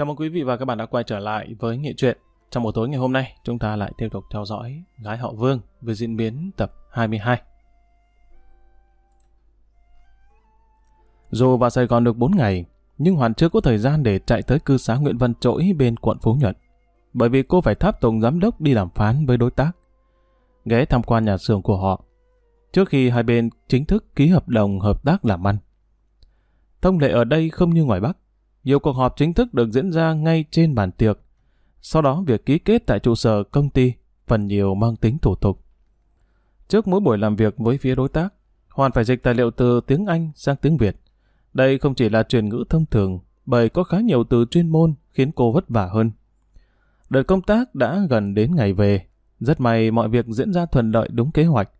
Chào mừng quý vị và các bạn đã quay trở lại với Nghệ truyện. Trong buổi tối ngày hôm nay, chúng ta lại tiếp tục theo dõi Gái họ Vương với diễn biến tập 22. Dù vào Sài Gòn được 4 ngày, nhưng Hoàn chưa có thời gian để chạy tới cư xá Nguyễn Văn Trỗi bên quận Phú Nhuận. Bởi vì cô phải tháp tùng giám đốc đi đàm phán với đối tác. Ghé tham quan nhà xưởng của họ. Trước khi hai bên chính thức ký hợp đồng hợp tác làm ăn. Thông lệ ở đây không như ngoài Bắc nhiều cuộc họp chính thức được diễn ra ngay trên bàn tiệc. Sau đó việc ký kết tại trụ sở công ty phần nhiều mang tính thủ tục. Trước mỗi buổi làm việc với phía đối tác, Hoàn phải dịch tài liệu từ tiếng Anh sang tiếng Việt. Đây không chỉ là truyền ngữ thông thường, bởi có khá nhiều từ chuyên môn khiến cô vất vả hơn. Đợt công tác đã gần đến ngày về. Rất may mọi việc diễn ra thuận lợi đúng kế hoạch.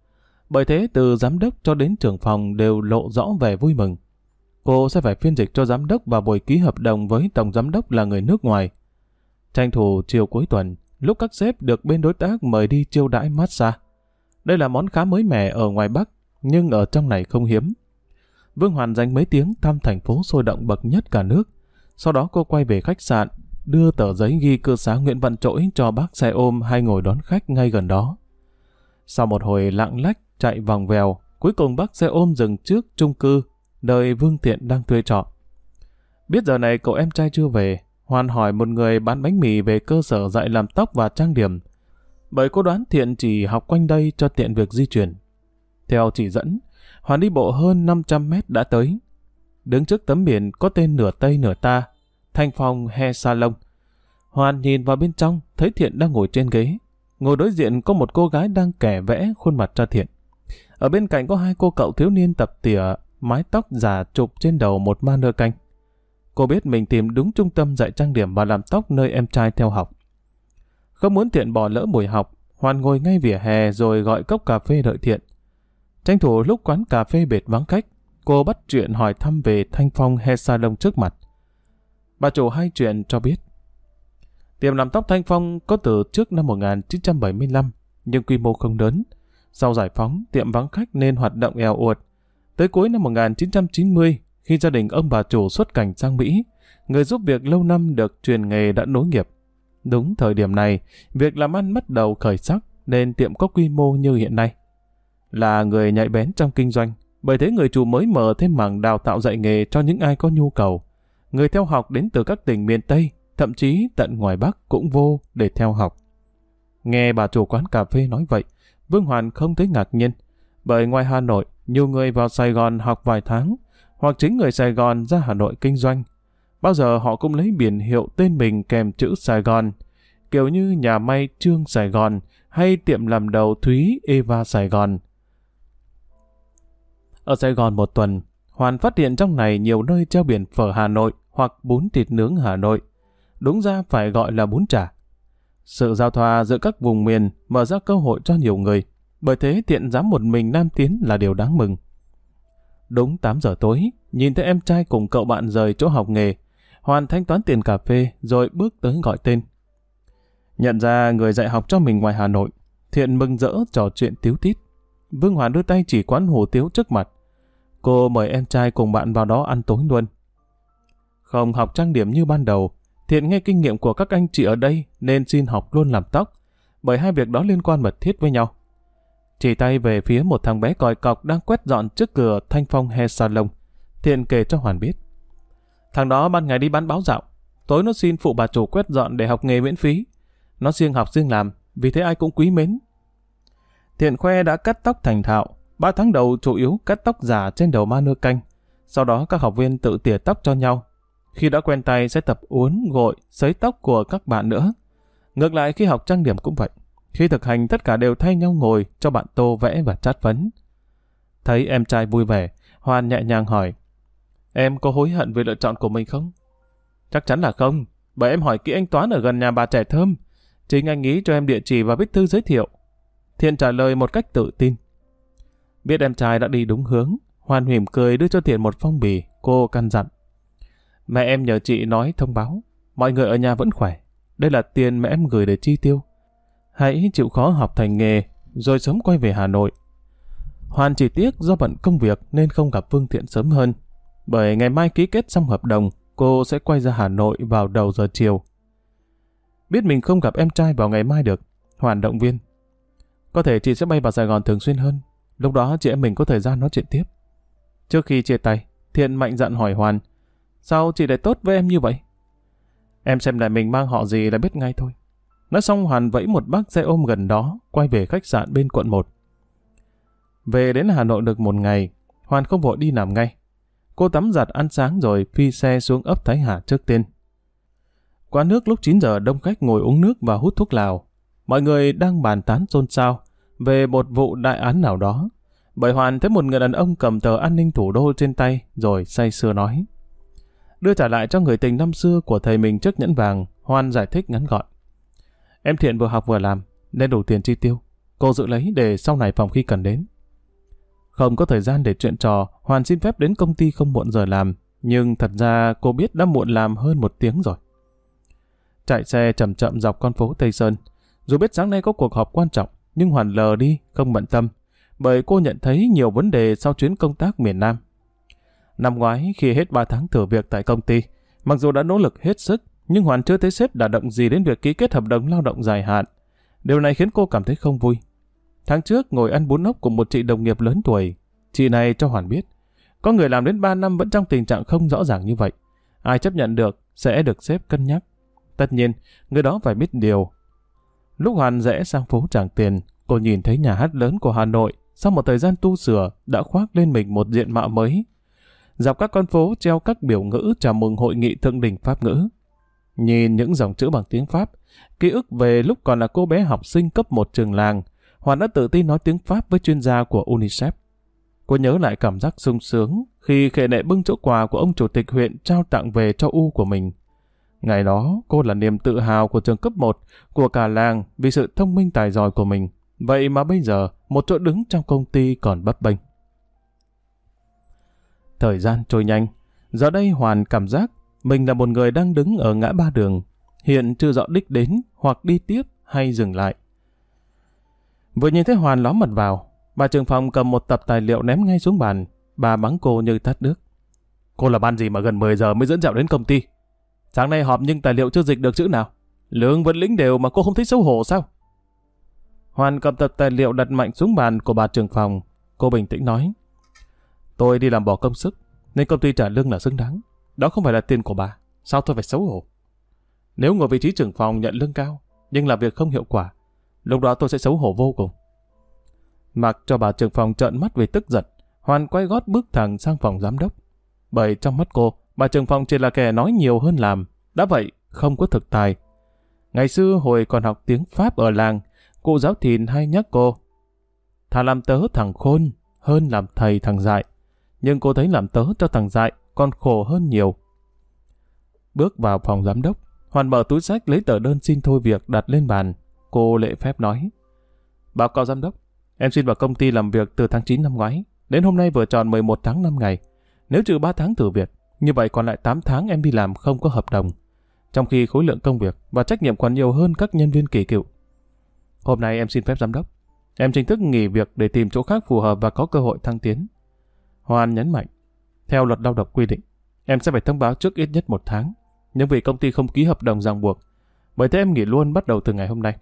Bởi thế từ giám đốc cho đến trưởng phòng đều lộ rõ vẻ vui mừng cô sẽ phải phiên dịch cho giám đốc và buổi ký hợp đồng với tổng giám đốc là người nước ngoài. Tranh thủ chiều cuối tuần, lúc các sếp được bên đối tác mời đi chiêu đãi massage. Đây là món khá mới mẻ ở ngoài Bắc, nhưng ở trong này không hiếm. Vương Hoàn dành mấy tiếng thăm thành phố sôi động bậc nhất cả nước. Sau đó cô quay về khách sạn, đưa tờ giấy ghi cư xá Nguyễn Văn Trỗi cho bác xe ôm hay ngồi đón khách ngay gần đó. Sau một hồi lạng lách chạy vòng vèo, cuối cùng bác xe ôm dừng trước trung cư nơi Vương Thiện đang thuê trọ. Biết giờ này cậu em trai chưa về, Hoàn hỏi một người bán bánh mì về cơ sở dạy làm tóc và trang điểm. Bởi cô đoán Thiện chỉ học quanh đây cho tiện việc di chuyển. Theo chỉ dẫn, Hoàn đi bộ hơn 500 mét đã tới. Đứng trước tấm biển có tên nửa Tây nửa Ta, Thanh Phong He Salon. Hoàn nhìn vào bên trong, thấy Thiện đang ngồi trên ghế. Ngồi đối diện có một cô gái đang kẻ vẽ khuôn mặt cho Thiện. Ở bên cạnh có hai cô cậu thiếu niên tập tỉa mái tóc giả chụp trên đầu một ma nơ canh. Cô biết mình tìm đúng trung tâm dạy trang điểm và làm tóc nơi em trai theo học. Không muốn Thiện bỏ lỡ buổi học, Hoàn ngồi ngay vỉa hè rồi gọi cốc cà phê đợi Thiện. Tranh thủ lúc quán cà phê bệt vắng khách, cô bắt chuyện hỏi thăm về Thanh Phong hair salon trước mặt. Bà chủ hai chuyện cho biết. Tiệm làm tóc Thanh Phong có từ trước năm 1975, nhưng quy mô không lớn. Sau giải phóng, tiệm vắng khách nên hoạt động eo uột, Tới cuối năm 1990, khi gia đình ông bà chủ xuất cảnh sang Mỹ, người giúp việc lâu năm được truyền nghề đã nối nghiệp. Đúng thời điểm này, việc làm ăn bắt đầu khởi sắc nên tiệm có quy mô như hiện nay. Là người nhạy bén trong kinh doanh, bởi thế người chủ mới mở thêm mảng đào tạo dạy nghề cho những ai có nhu cầu. Người theo học đến từ các tỉnh miền Tây, thậm chí tận ngoài Bắc cũng vô để theo học. Nghe bà chủ quán cà phê nói vậy, Vương Hoàn không thấy ngạc nhiên, bởi ngoài Hà Nội, nhiều người vào Sài Gòn học vài tháng, hoặc chính người Sài Gòn ra Hà Nội kinh doanh. Bao giờ họ cũng lấy biển hiệu tên mình kèm chữ Sài Gòn, kiểu như nhà may Trương Sài Gòn hay tiệm làm đầu Thúy Eva Sài Gòn. Ở Sài Gòn một tuần, Hoàn phát hiện trong này nhiều nơi treo biển phở Hà Nội hoặc bún thịt nướng Hà Nội. Đúng ra phải gọi là bún chả. Sự giao thoa giữa các vùng miền mở ra cơ hội cho nhiều người. Bởi thế tiện dám một mình Nam Tiến là điều đáng mừng. Đúng 8 giờ tối, nhìn thấy em trai cùng cậu bạn rời chỗ học nghề, Hoàn thanh toán tiền cà phê rồi bước tới gọi tên. Nhận ra người dạy học cho mình ngoài Hà Nội, Thiện mừng rỡ trò chuyện tiếu tít. Vương Hoàn đưa tay chỉ quán hủ tiếu trước mặt. Cô mời em trai cùng bạn vào đó ăn tối luôn. Không học trang điểm như ban đầu, Thiện nghe kinh nghiệm của các anh chị ở đây nên xin học luôn làm tóc, bởi hai việc đó liên quan mật thiết với nhau. Chỉ tay về phía một thằng bé còi cọc đang quét dọn trước cửa thanh phong hair salon. Thiện kể cho Hoàn biết. Thằng đó ban ngày đi bán báo dạo. Tối nó xin phụ bà chủ quét dọn để học nghề miễn phí. Nó riêng học riêng làm, vì thế ai cũng quý mến. Thiện khoe đã cắt tóc thành thạo. Ba tháng đầu chủ yếu cắt tóc giả trên đầu ma nơ canh. Sau đó các học viên tự tỉa tóc cho nhau. Khi đã quen tay sẽ tập uốn, gội, sấy tóc của các bạn nữa. Ngược lại khi học trang điểm cũng vậy. Khi thực hành tất cả đều thay nhau ngồi cho bạn tô vẽ và chát phấn. Thấy em trai vui vẻ, Hoan nhẹ nhàng hỏi. Em có hối hận về lựa chọn của mình không? Chắc chắn là không, bởi em hỏi kỹ anh Toán ở gần nhà bà trẻ thơm. Chính anh ý cho em địa chỉ và viết thư giới thiệu. Thiện trả lời một cách tự tin. Biết em trai đã đi đúng hướng, Hoan mỉm cười đưa cho Thiện một phong bì, cô căn dặn. Mẹ em nhờ chị nói thông báo, mọi người ở nhà vẫn khỏe. Đây là tiền mẹ em gửi để chi tiêu. Hãy chịu khó học thành nghề, rồi sớm quay về Hà Nội. Hoàn chỉ tiếc do bận công việc nên không gặp Phương Thiện sớm hơn. Bởi ngày mai ký kết xong hợp đồng, cô sẽ quay ra Hà Nội vào đầu giờ chiều. Biết mình không gặp em trai vào ngày mai được, Hoàn động viên. Có thể chị sẽ bay vào Sài Gòn thường xuyên hơn, lúc đó chị em mình có thời gian nói chuyện tiếp. Trước khi chia tay, Thiện mạnh dặn hỏi Hoàn, sao chị lại tốt với em như vậy? Em xem lại mình mang họ gì là biết ngay thôi. Nói xong Hoàn vẫy một bác xe ôm gần đó, quay về khách sạn bên quận 1. Về đến Hà Nội được một ngày, Hoàn không vội đi làm ngay. Cô tắm giặt ăn sáng rồi phi xe xuống ấp Thái Hà trước tiên. Quán nước lúc 9 giờ đông khách ngồi uống nước và hút thuốc lào. Mọi người đang bàn tán xôn xao về một vụ đại án nào đó. Bởi Hoàn thấy một người đàn ông cầm tờ an ninh thủ đô trên tay rồi say sưa nói. Đưa trả lại cho người tình năm xưa của thầy mình trước nhẫn vàng, Hoàn giải thích ngắn gọn. Em thiện vừa học vừa làm, nên đủ tiền chi tiêu. Cô dự lấy để sau này phòng khi cần đến. Không có thời gian để chuyện trò, Hoàn xin phép đến công ty không muộn giờ làm, nhưng thật ra cô biết đã muộn làm hơn một tiếng rồi. Chạy xe chậm chậm dọc con phố Tây Sơn. Dù biết sáng nay có cuộc họp quan trọng, nhưng Hoàn lờ đi, không bận tâm, bởi cô nhận thấy nhiều vấn đề sau chuyến công tác miền Nam. Năm ngoái, khi hết 3 tháng thử việc tại công ty, mặc dù đã nỗ lực hết sức, nhưng Hoàn chưa thấy sếp đã động gì đến việc ký kết hợp đồng lao động dài hạn. Điều này khiến cô cảm thấy không vui. Tháng trước ngồi ăn bún ốc cùng một chị đồng nghiệp lớn tuổi. Chị này cho Hoàn biết, có người làm đến 3 năm vẫn trong tình trạng không rõ ràng như vậy. Ai chấp nhận được sẽ được sếp cân nhắc. Tất nhiên, người đó phải biết điều. Lúc Hoàn rẽ sang phố Tràng Tiền, cô nhìn thấy nhà hát lớn của Hà Nội sau một thời gian tu sửa đã khoác lên mình một diện mạo mới. Dọc các con phố treo các biểu ngữ chào mừng hội nghị thượng đỉnh Pháp ngữ. Nhìn những dòng chữ bằng tiếng Pháp, ký ức về lúc còn là cô bé học sinh cấp một trường làng, Hoàn đã tự tin nói tiếng Pháp với chuyên gia của UNICEF. Cô nhớ lại cảm giác sung sướng khi khệ nệ bưng chỗ quà của ông chủ tịch huyện trao tặng về cho U của mình. Ngày đó, cô là niềm tự hào của trường cấp 1, của cả làng vì sự thông minh tài giỏi của mình. Vậy mà bây giờ, một chỗ đứng trong công ty còn bấp bênh. Thời gian trôi nhanh. Giờ đây Hoàn cảm giác mình là một người đang đứng ở ngã ba đường, hiện chưa rõ đích đến hoặc đi tiếp hay dừng lại. Vừa nhìn thấy Hoàn ló mặt vào, bà trường phòng cầm một tập tài liệu ném ngay xuống bàn, bà mắng cô như tắt nước. Cô là ban gì mà gần 10 giờ mới dẫn dạo đến công ty? Sáng nay họp nhưng tài liệu chưa dịch được chữ nào. Lương vẫn lĩnh đều mà cô không thấy xấu hổ sao? Hoàn cầm tập tài liệu đặt mạnh xuống bàn của bà trường phòng. Cô bình tĩnh nói. Tôi đi làm bỏ công sức, nên công ty trả lương là xứng đáng. Đó không phải là tiền của bà. Sao tôi phải xấu hổ? Nếu ngồi vị trí trưởng phòng nhận lương cao, nhưng làm việc không hiệu quả, lúc đó tôi sẽ xấu hổ vô cùng. Mặc cho bà trưởng phòng trợn mắt vì tức giận, Hoàn quay gót bước thẳng sang phòng giám đốc. Bởi trong mắt cô, bà trưởng phòng chỉ là kẻ nói nhiều hơn làm. Đã vậy, không có thực tài. Ngày xưa hồi còn học tiếng Pháp ở làng, cụ giáo thìn hay nhắc cô. Thà làm tớ thằng khôn, hơn làm thầy thằng dại. Nhưng cô thấy làm tớ cho thằng dại còn khổ hơn nhiều. Bước vào phòng giám đốc, Hoàn mở túi sách lấy tờ đơn xin thôi việc đặt lên bàn. Cô lệ phép nói. Báo cáo giám đốc, em xin vào công ty làm việc từ tháng 9 năm ngoái. Đến hôm nay vừa tròn 11 tháng 5 ngày. Nếu trừ 3 tháng thử việc, như vậy còn lại 8 tháng em đi làm không có hợp đồng. Trong khi khối lượng công việc và trách nhiệm còn nhiều hơn các nhân viên kỳ cựu. Hôm nay em xin phép giám đốc. Em chính thức nghỉ việc để tìm chỗ khác phù hợp và có cơ hội thăng tiến. Hoàn nhấn mạnh. Theo luật lao động quy định, em sẽ phải thông báo trước ít nhất một tháng. Nhưng vì công ty không ký hợp đồng ràng buộc, bởi thế em nghỉ luôn bắt đầu từ ngày hôm nay.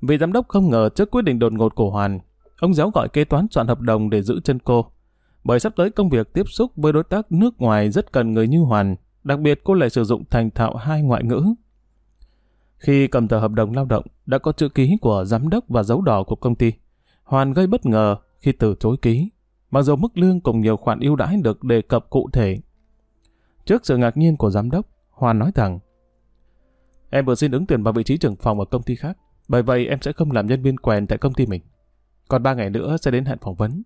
Vị giám đốc không ngờ trước quyết định đột ngột của Hoàn, ông giáo gọi kế toán soạn hợp đồng để giữ chân cô. Bởi sắp tới công việc tiếp xúc với đối tác nước ngoài rất cần người như Hoàn, đặc biệt cô lại sử dụng thành thạo hai ngoại ngữ. Khi cầm tờ hợp đồng lao động đã có chữ ký của giám đốc và dấu đỏ của công ty, Hoàn gây bất ngờ khi từ chối ký mặc dù mức lương cùng nhiều khoản ưu đãi được đề cập cụ thể. Trước sự ngạc nhiên của giám đốc, Hoàn nói thẳng, Em vừa xin ứng tuyển vào vị trí trưởng phòng ở công ty khác, bởi vậy em sẽ không làm nhân viên quèn tại công ty mình. Còn ba ngày nữa sẽ đến hẹn phỏng vấn.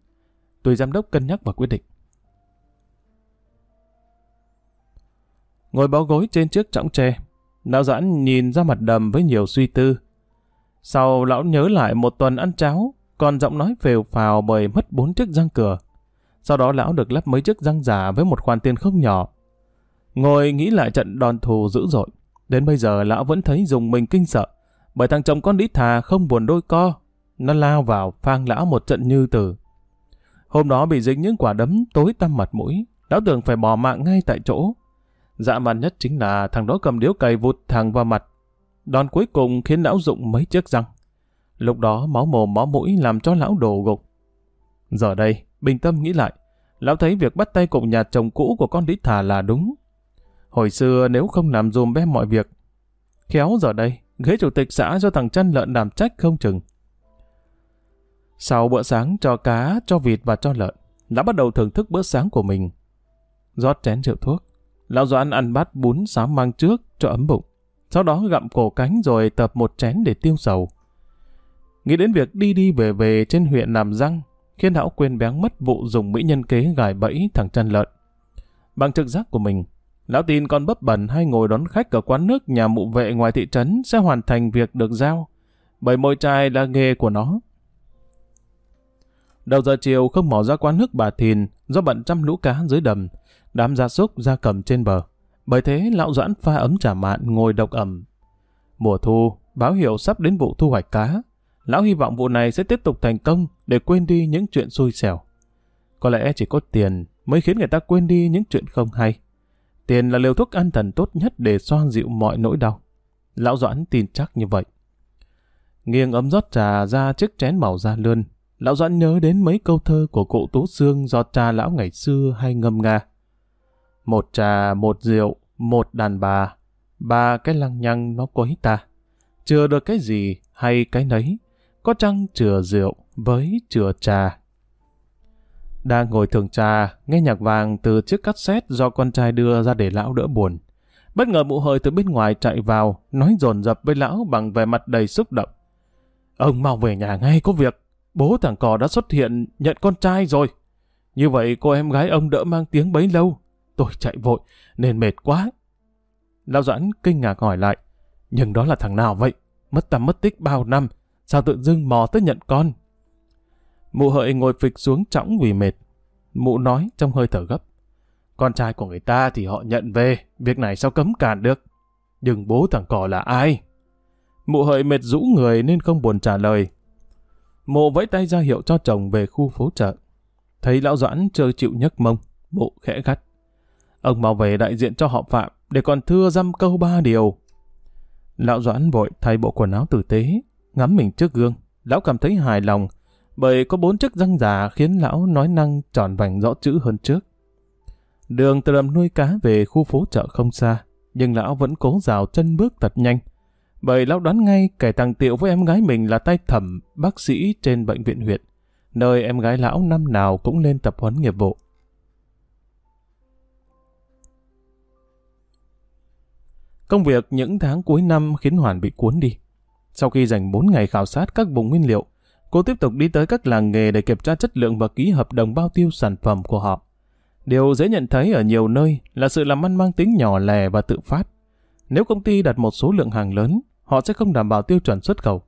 Tùy giám đốc cân nhắc và quyết định. Ngồi bó gối trên chiếc chõng tre, lão giãn nhìn ra mặt đầm với nhiều suy tư. Sau lão nhớ lại một tuần ăn cháo, còn giọng nói phều phào bởi mất bốn chiếc răng cửa. Sau đó lão được lắp mấy chiếc răng giả với một khoản tiền không nhỏ. Ngồi nghĩ lại trận đòn thù dữ dội. Đến bây giờ lão vẫn thấy dùng mình kinh sợ, bởi thằng chồng con đít thà không buồn đôi co. Nó lao vào phang lão một trận như tử. Hôm đó bị dính những quả đấm tối tăm mặt mũi, lão tưởng phải bỏ mạng ngay tại chỗ, Dạ man nhất chính là thằng đó cầm điếu cày vụt thẳng vào mặt. Đòn cuối cùng khiến lão dụng mấy chiếc răng. Lúc đó máu mồm máu mũi làm cho lão đổ gục. Giờ đây, bình tâm nghĩ lại, lão thấy việc bắt tay cùng nhà chồng cũ của con đít Thà là đúng. Hồi xưa nếu không làm dùm bé mọi việc, khéo giờ đây, ghế chủ tịch xã cho thằng chăn lợn làm trách không chừng. Sau bữa sáng cho cá, cho vịt và cho lợn, đã bắt đầu thưởng thức bữa sáng của mình. rót chén rượu thuốc, lão Doãn ăn bát bún sám mang trước cho ấm bụng. Sau đó gặm cổ cánh rồi tập một chén để tiêu sầu. Nghĩ đến việc đi đi về về trên huyện làm răng, khiến lão quên béng mất vụ dùng mỹ nhân kế gài bẫy thằng chăn lợn. Bằng trực giác của mình, lão tin con bấp bẩn hay ngồi đón khách ở quán nước nhà mụ vệ ngoài thị trấn sẽ hoàn thành việc được giao, bởi môi trai là nghề của nó. Đầu giờ chiều không mò ra quán nước bà Thìn do bận chăm lũ cá dưới đầm, đám gia súc gia cầm trên bờ. Bởi thế lão doãn pha ấm trà mạn ngồi độc ẩm. Mùa thu, báo hiệu sắp đến vụ thu hoạch cá. Lão hy vọng vụ này sẽ tiếp tục thành công để quên đi những chuyện xui xẻo. Có lẽ chỉ có tiền mới khiến người ta quên đi những chuyện không hay. Tiền là liều thuốc an thần tốt nhất để xoa dịu mọi nỗi đau. Lão Doãn tin chắc như vậy. Nghiêng ấm rót trà ra chiếc chén màu da lươn, Lão Doãn nhớ đến mấy câu thơ của cụ Tú Sương do cha lão ngày xưa hay ngâm nga. Một trà, một rượu, một đàn bà, ba cái lăng nhăng nó quấy ta. Chưa được cái gì hay cái nấy, có chăng chừa rượu với chừa trà. Đang ngồi thường trà, nghe nhạc vàng từ chiếc cassette do con trai đưa ra để lão đỡ buồn. Bất ngờ mụ hời từ bên ngoài chạy vào, nói dồn dập với lão bằng vẻ mặt đầy xúc động. Ông mau về nhà ngay có việc bố thằng cò đã xuất hiện nhận con trai rồi. Như vậy cô em gái ông đỡ mang tiếng bấy lâu. Tôi chạy vội, nên mệt quá. Lão Doãn kinh ngạc hỏi lại, nhưng đó là thằng nào vậy? Mất tầm mất tích bao năm, sao tự dưng mò tới nhận con? Mụ hợi ngồi phịch xuống trõng vì mệt. Mụ nói trong hơi thở gấp. Con trai của người ta thì họ nhận về, việc này sao cấm cản được? Nhưng bố thằng cò là ai? Mụ hợi mệt rũ người nên không buồn trả lời, mụ vẫy tay ra hiệu cho chồng về khu phố chợ. Thấy lão Doãn chưa chịu nhấc mông, mụ khẽ gắt. Ông mau về đại diện cho họ Phạm để còn thưa dăm câu ba điều. Lão Doãn vội thay bộ quần áo tử tế, ngắm mình trước gương. Lão cảm thấy hài lòng, bởi có bốn chiếc răng già khiến lão nói năng tròn vành rõ chữ hơn trước. Đường từ đầm nuôi cá về khu phố chợ không xa, nhưng lão vẫn cố rào chân bước thật nhanh, bởi lão đoán ngay kẻ thằng Tiệu với em gái mình là tay thẩm bác sĩ trên bệnh viện huyện, nơi em gái lão năm nào cũng lên tập huấn nghiệp vụ. Công việc những tháng cuối năm khiến Hoàn bị cuốn đi. Sau khi dành 4 ngày khảo sát các vùng nguyên liệu, cô tiếp tục đi tới các làng nghề để kiểm tra chất lượng và ký hợp đồng bao tiêu sản phẩm của họ. Điều dễ nhận thấy ở nhiều nơi là sự làm ăn mang tính nhỏ lẻ và tự phát. Nếu công ty đặt một số lượng hàng lớn, họ sẽ không đảm bảo tiêu chuẩn xuất khẩu.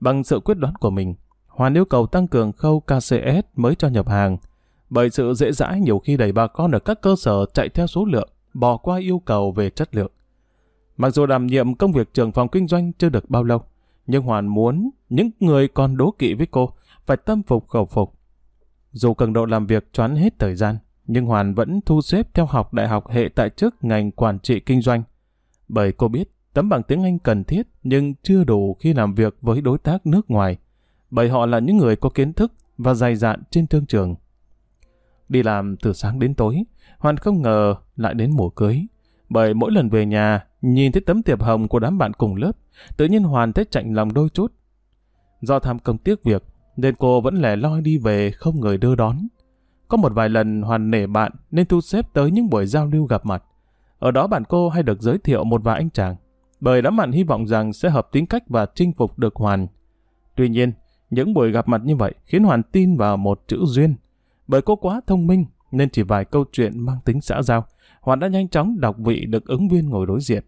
Bằng sự quyết đoán của mình, Hoàn yêu cầu tăng cường khâu KCS mới cho nhập hàng, bởi sự dễ dãi nhiều khi đẩy bà con ở các cơ sở chạy theo số lượng, bỏ qua yêu cầu về chất lượng. Mặc dù đảm nhiệm công việc trưởng phòng kinh doanh chưa được bao lâu, nhưng Hoàn muốn những người còn đố kỵ với cô phải tâm phục khẩu phục. Dù cường độ làm việc choán hết thời gian, nhưng Hoàn vẫn thu xếp theo học đại học hệ tại chức ngành quản trị kinh doanh. Bởi cô biết Tấm bằng tiếng Anh cần thiết nhưng chưa đủ khi làm việc với đối tác nước ngoài, bởi họ là những người có kiến thức và dày dạn trên thương trường. Đi làm từ sáng đến tối, Hoàn không ngờ lại đến mùa cưới. Bởi mỗi lần về nhà, nhìn thấy tấm tiệp hồng của đám bạn cùng lớp, tự nhiên Hoàn thấy chạnh lòng đôi chút. Do tham công tiếc việc, nên cô vẫn lẻ loi đi về không người đưa đón. Có một vài lần Hoàn nể bạn nên thu xếp tới những buổi giao lưu gặp mặt. Ở đó bạn cô hay được giới thiệu một vài anh chàng bởi đám bạn hy vọng rằng sẽ hợp tính cách và chinh phục được Hoàn. Tuy nhiên, những buổi gặp mặt như vậy khiến Hoàn tin vào một chữ duyên. Bởi cô quá thông minh, nên chỉ vài câu chuyện mang tính xã giao, Hoàn đã nhanh chóng đọc vị được ứng viên ngồi đối diện.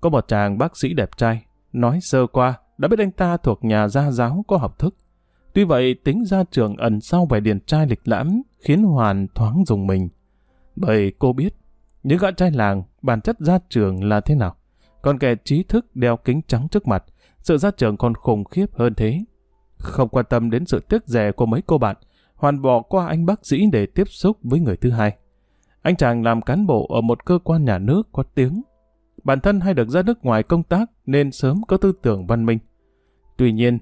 Có một chàng bác sĩ đẹp trai, nói sơ qua, đã biết anh ta thuộc nhà gia giáo có học thức. Tuy vậy, tính ra trường ẩn sau vẻ điển trai lịch lãm khiến Hoàn thoáng dùng mình. Bởi cô biết, những gã trai làng bản chất ra trường là thế nào. Còn kẻ trí thức đeo kính trắng trước mặt, sự ra trường còn khủng khiếp hơn thế. Không quan tâm đến sự tiếc rẻ của mấy cô bạn, hoàn bỏ qua anh bác sĩ để tiếp xúc với người thứ hai. Anh chàng làm cán bộ ở một cơ quan nhà nước có tiếng. Bản thân hay được ra nước ngoài công tác nên sớm có tư tưởng văn minh. Tuy nhiên,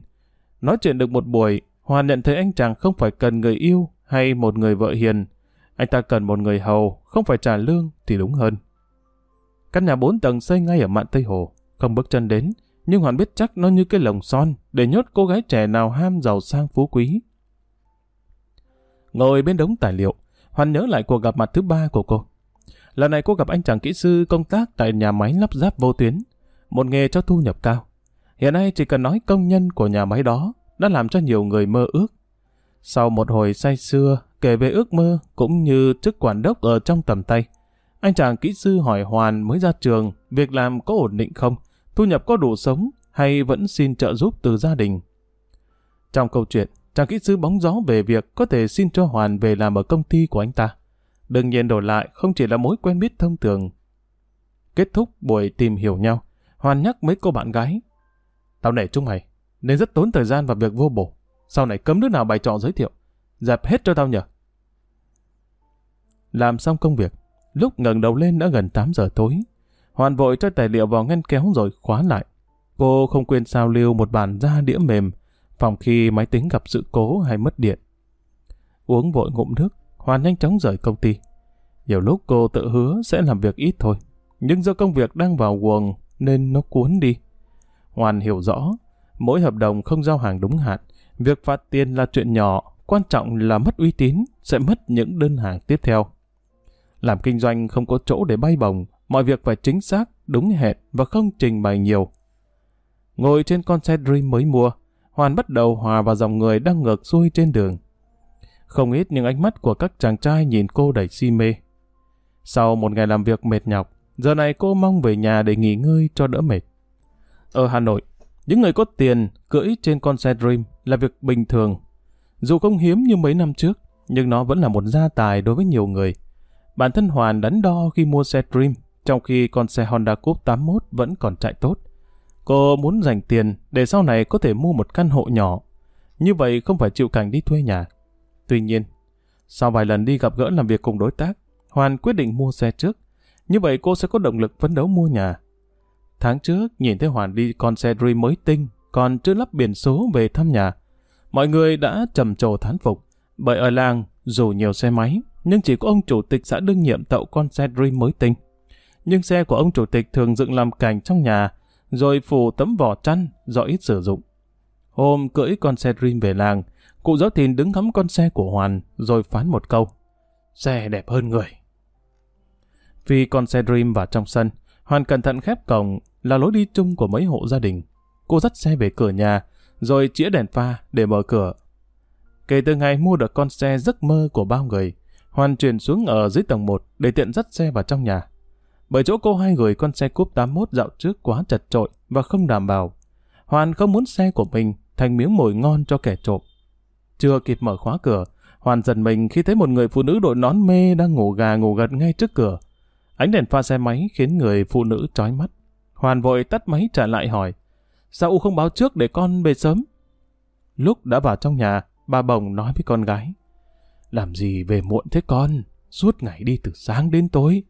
nói chuyện được một buổi, Hoàn nhận thấy anh chàng không phải cần người yêu hay một người vợ hiền. Anh ta cần một người hầu, không phải trả lương thì đúng hơn. Căn nhà bốn tầng xây ngay ở mạn Tây Hồ, không bước chân đến, nhưng Hoàn biết chắc nó như cái lồng son để nhốt cô gái trẻ nào ham giàu sang phú quý. Ngồi bên đống tài liệu, Hoàn nhớ lại cuộc gặp mặt thứ ba của cô. Lần này cô gặp anh chàng kỹ sư công tác tại nhà máy lắp ráp vô tuyến, một nghề cho thu nhập cao. Hiện nay chỉ cần nói công nhân của nhà máy đó đã làm cho nhiều người mơ ước. Sau một hồi say xưa, kể về ước mơ cũng như chức quản đốc ở trong tầm tay, anh chàng kỹ sư hỏi Hoàn mới ra trường, việc làm có ổn định không, thu nhập có đủ sống hay vẫn xin trợ giúp từ gia đình. Trong câu chuyện, chàng kỹ sư bóng gió về việc có thể xin cho Hoàn về làm ở công ty của anh ta. Đương nhiên đổi lại không chỉ là mối quen biết thông thường. Kết thúc buổi tìm hiểu nhau, Hoàn nhắc mấy cô bạn gái. Tao nể chúng mày, nên rất tốn thời gian vào việc vô bổ. Sau này cấm đứa nào bày trò giới thiệu. Dẹp hết cho tao nhờ. Làm xong công việc, lúc ngẩng đầu lên đã gần 8 giờ tối. Hoàn vội cho tài liệu vào ngăn kéo rồi khóa lại. Cô không quên sao lưu một bản da đĩa mềm, phòng khi máy tính gặp sự cố hay mất điện. Uống vội ngụm nước, Hoàn nhanh chóng rời công ty. Nhiều lúc cô tự hứa sẽ làm việc ít thôi, nhưng do công việc đang vào guồng nên nó cuốn đi. Hoàn hiểu rõ, mỗi hợp đồng không giao hàng đúng hạn, việc phạt tiền là chuyện nhỏ, quan trọng là mất uy tín, sẽ mất những đơn hàng tiếp theo. Làm kinh doanh không có chỗ để bay bồng, mọi việc phải chính xác, đúng hẹn và không trình bày nhiều. Ngồi trên con xe Dream mới mua, Hoàn bắt đầu hòa vào dòng người đang ngược xuôi trên đường. Không ít những ánh mắt của các chàng trai nhìn cô đầy si mê. Sau một ngày làm việc mệt nhọc, giờ này cô mong về nhà để nghỉ ngơi cho đỡ mệt. Ở Hà Nội, những người có tiền cưỡi trên con xe Dream là việc bình thường. Dù không hiếm như mấy năm trước, nhưng nó vẫn là một gia tài đối với nhiều người. Bản thân Hoàn đắn đo khi mua xe Dream, trong khi con xe Honda Coupe 81 vẫn còn chạy tốt. Cô muốn dành tiền để sau này có thể mua một căn hộ nhỏ. Như vậy không phải chịu cảnh đi thuê nhà. Tuy nhiên, sau vài lần đi gặp gỡ làm việc cùng đối tác, Hoàn quyết định mua xe trước. Như vậy cô sẽ có động lực phấn đấu mua nhà. Tháng trước, nhìn thấy Hoàn đi con xe Dream mới tinh, còn chưa lắp biển số về thăm nhà. Mọi người đã trầm trồ thán phục, bởi ở làng, dù nhiều xe máy, nhưng chỉ có ông chủ tịch xã đương nhiệm tậu con xe Dream mới tinh. Nhưng xe của ông chủ tịch thường dựng làm cảnh trong nhà, rồi phủ tấm vỏ chăn do ít sử dụng. Hôm cưỡi con xe Dream về làng, cụ giáo thìn đứng ngắm con xe của Hoàn, rồi phán một câu. Xe đẹp hơn người. Vì con xe Dream vào trong sân, Hoàn cẩn thận khép cổng là lối đi chung của mấy hộ gia đình. Cô dắt xe về cửa nhà, rồi chĩa đèn pha để mở cửa. Kể từ ngày mua được con xe giấc mơ của bao người, Hoàn chuyển xuống ở dưới tầng 1 để tiện dắt xe vào trong nhà. Bởi chỗ cô hai gửi con xe cúp 81 dạo trước quá chật trội và không đảm bảo. Hoàn không muốn xe của mình thành miếng mồi ngon cho kẻ trộm. Chưa kịp mở khóa cửa, Hoàn giật mình khi thấy một người phụ nữ đội nón mê đang ngủ gà ngủ gật ngay trước cửa. Ánh đèn pha xe máy khiến người phụ nữ chói mắt. Hoàn vội tắt máy trả lại hỏi, sao U không báo trước để con về sớm? Lúc đã vào trong nhà, bà bồng nói với con gái, làm gì về muộn thế con, suốt ngày đi từ sáng đến tối,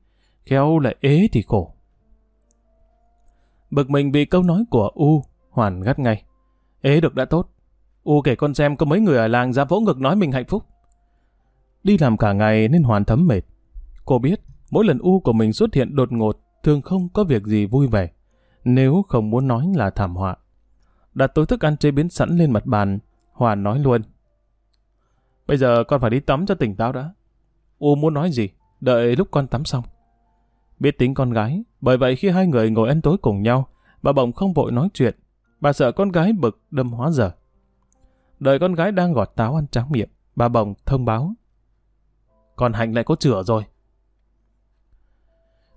khéo lại ế thì khổ. Bực mình vì câu nói của U, Hoàn gắt ngay. Ế được đã tốt. U kể con xem có mấy người ở làng ra vỗ ngực nói mình hạnh phúc. Đi làm cả ngày nên Hoàn thấm mệt. Cô biết, mỗi lần U của mình xuất hiện đột ngột, thường không có việc gì vui vẻ. Nếu không muốn nói là thảm họa. Đặt túi thức ăn chế biến sẵn lên mặt bàn, Hoàn nói luôn. Bây giờ con phải đi tắm cho tỉnh táo đã. U muốn nói gì, đợi lúc con tắm xong. Biết tính con gái, bởi vậy khi hai người ngồi ăn tối cùng nhau, bà bỗng không vội nói chuyện. Bà sợ con gái bực đâm hóa dở. Đợi con gái đang gọt táo ăn tráng miệng, bà bỗng thông báo. còn Hạnh lại có chữa rồi.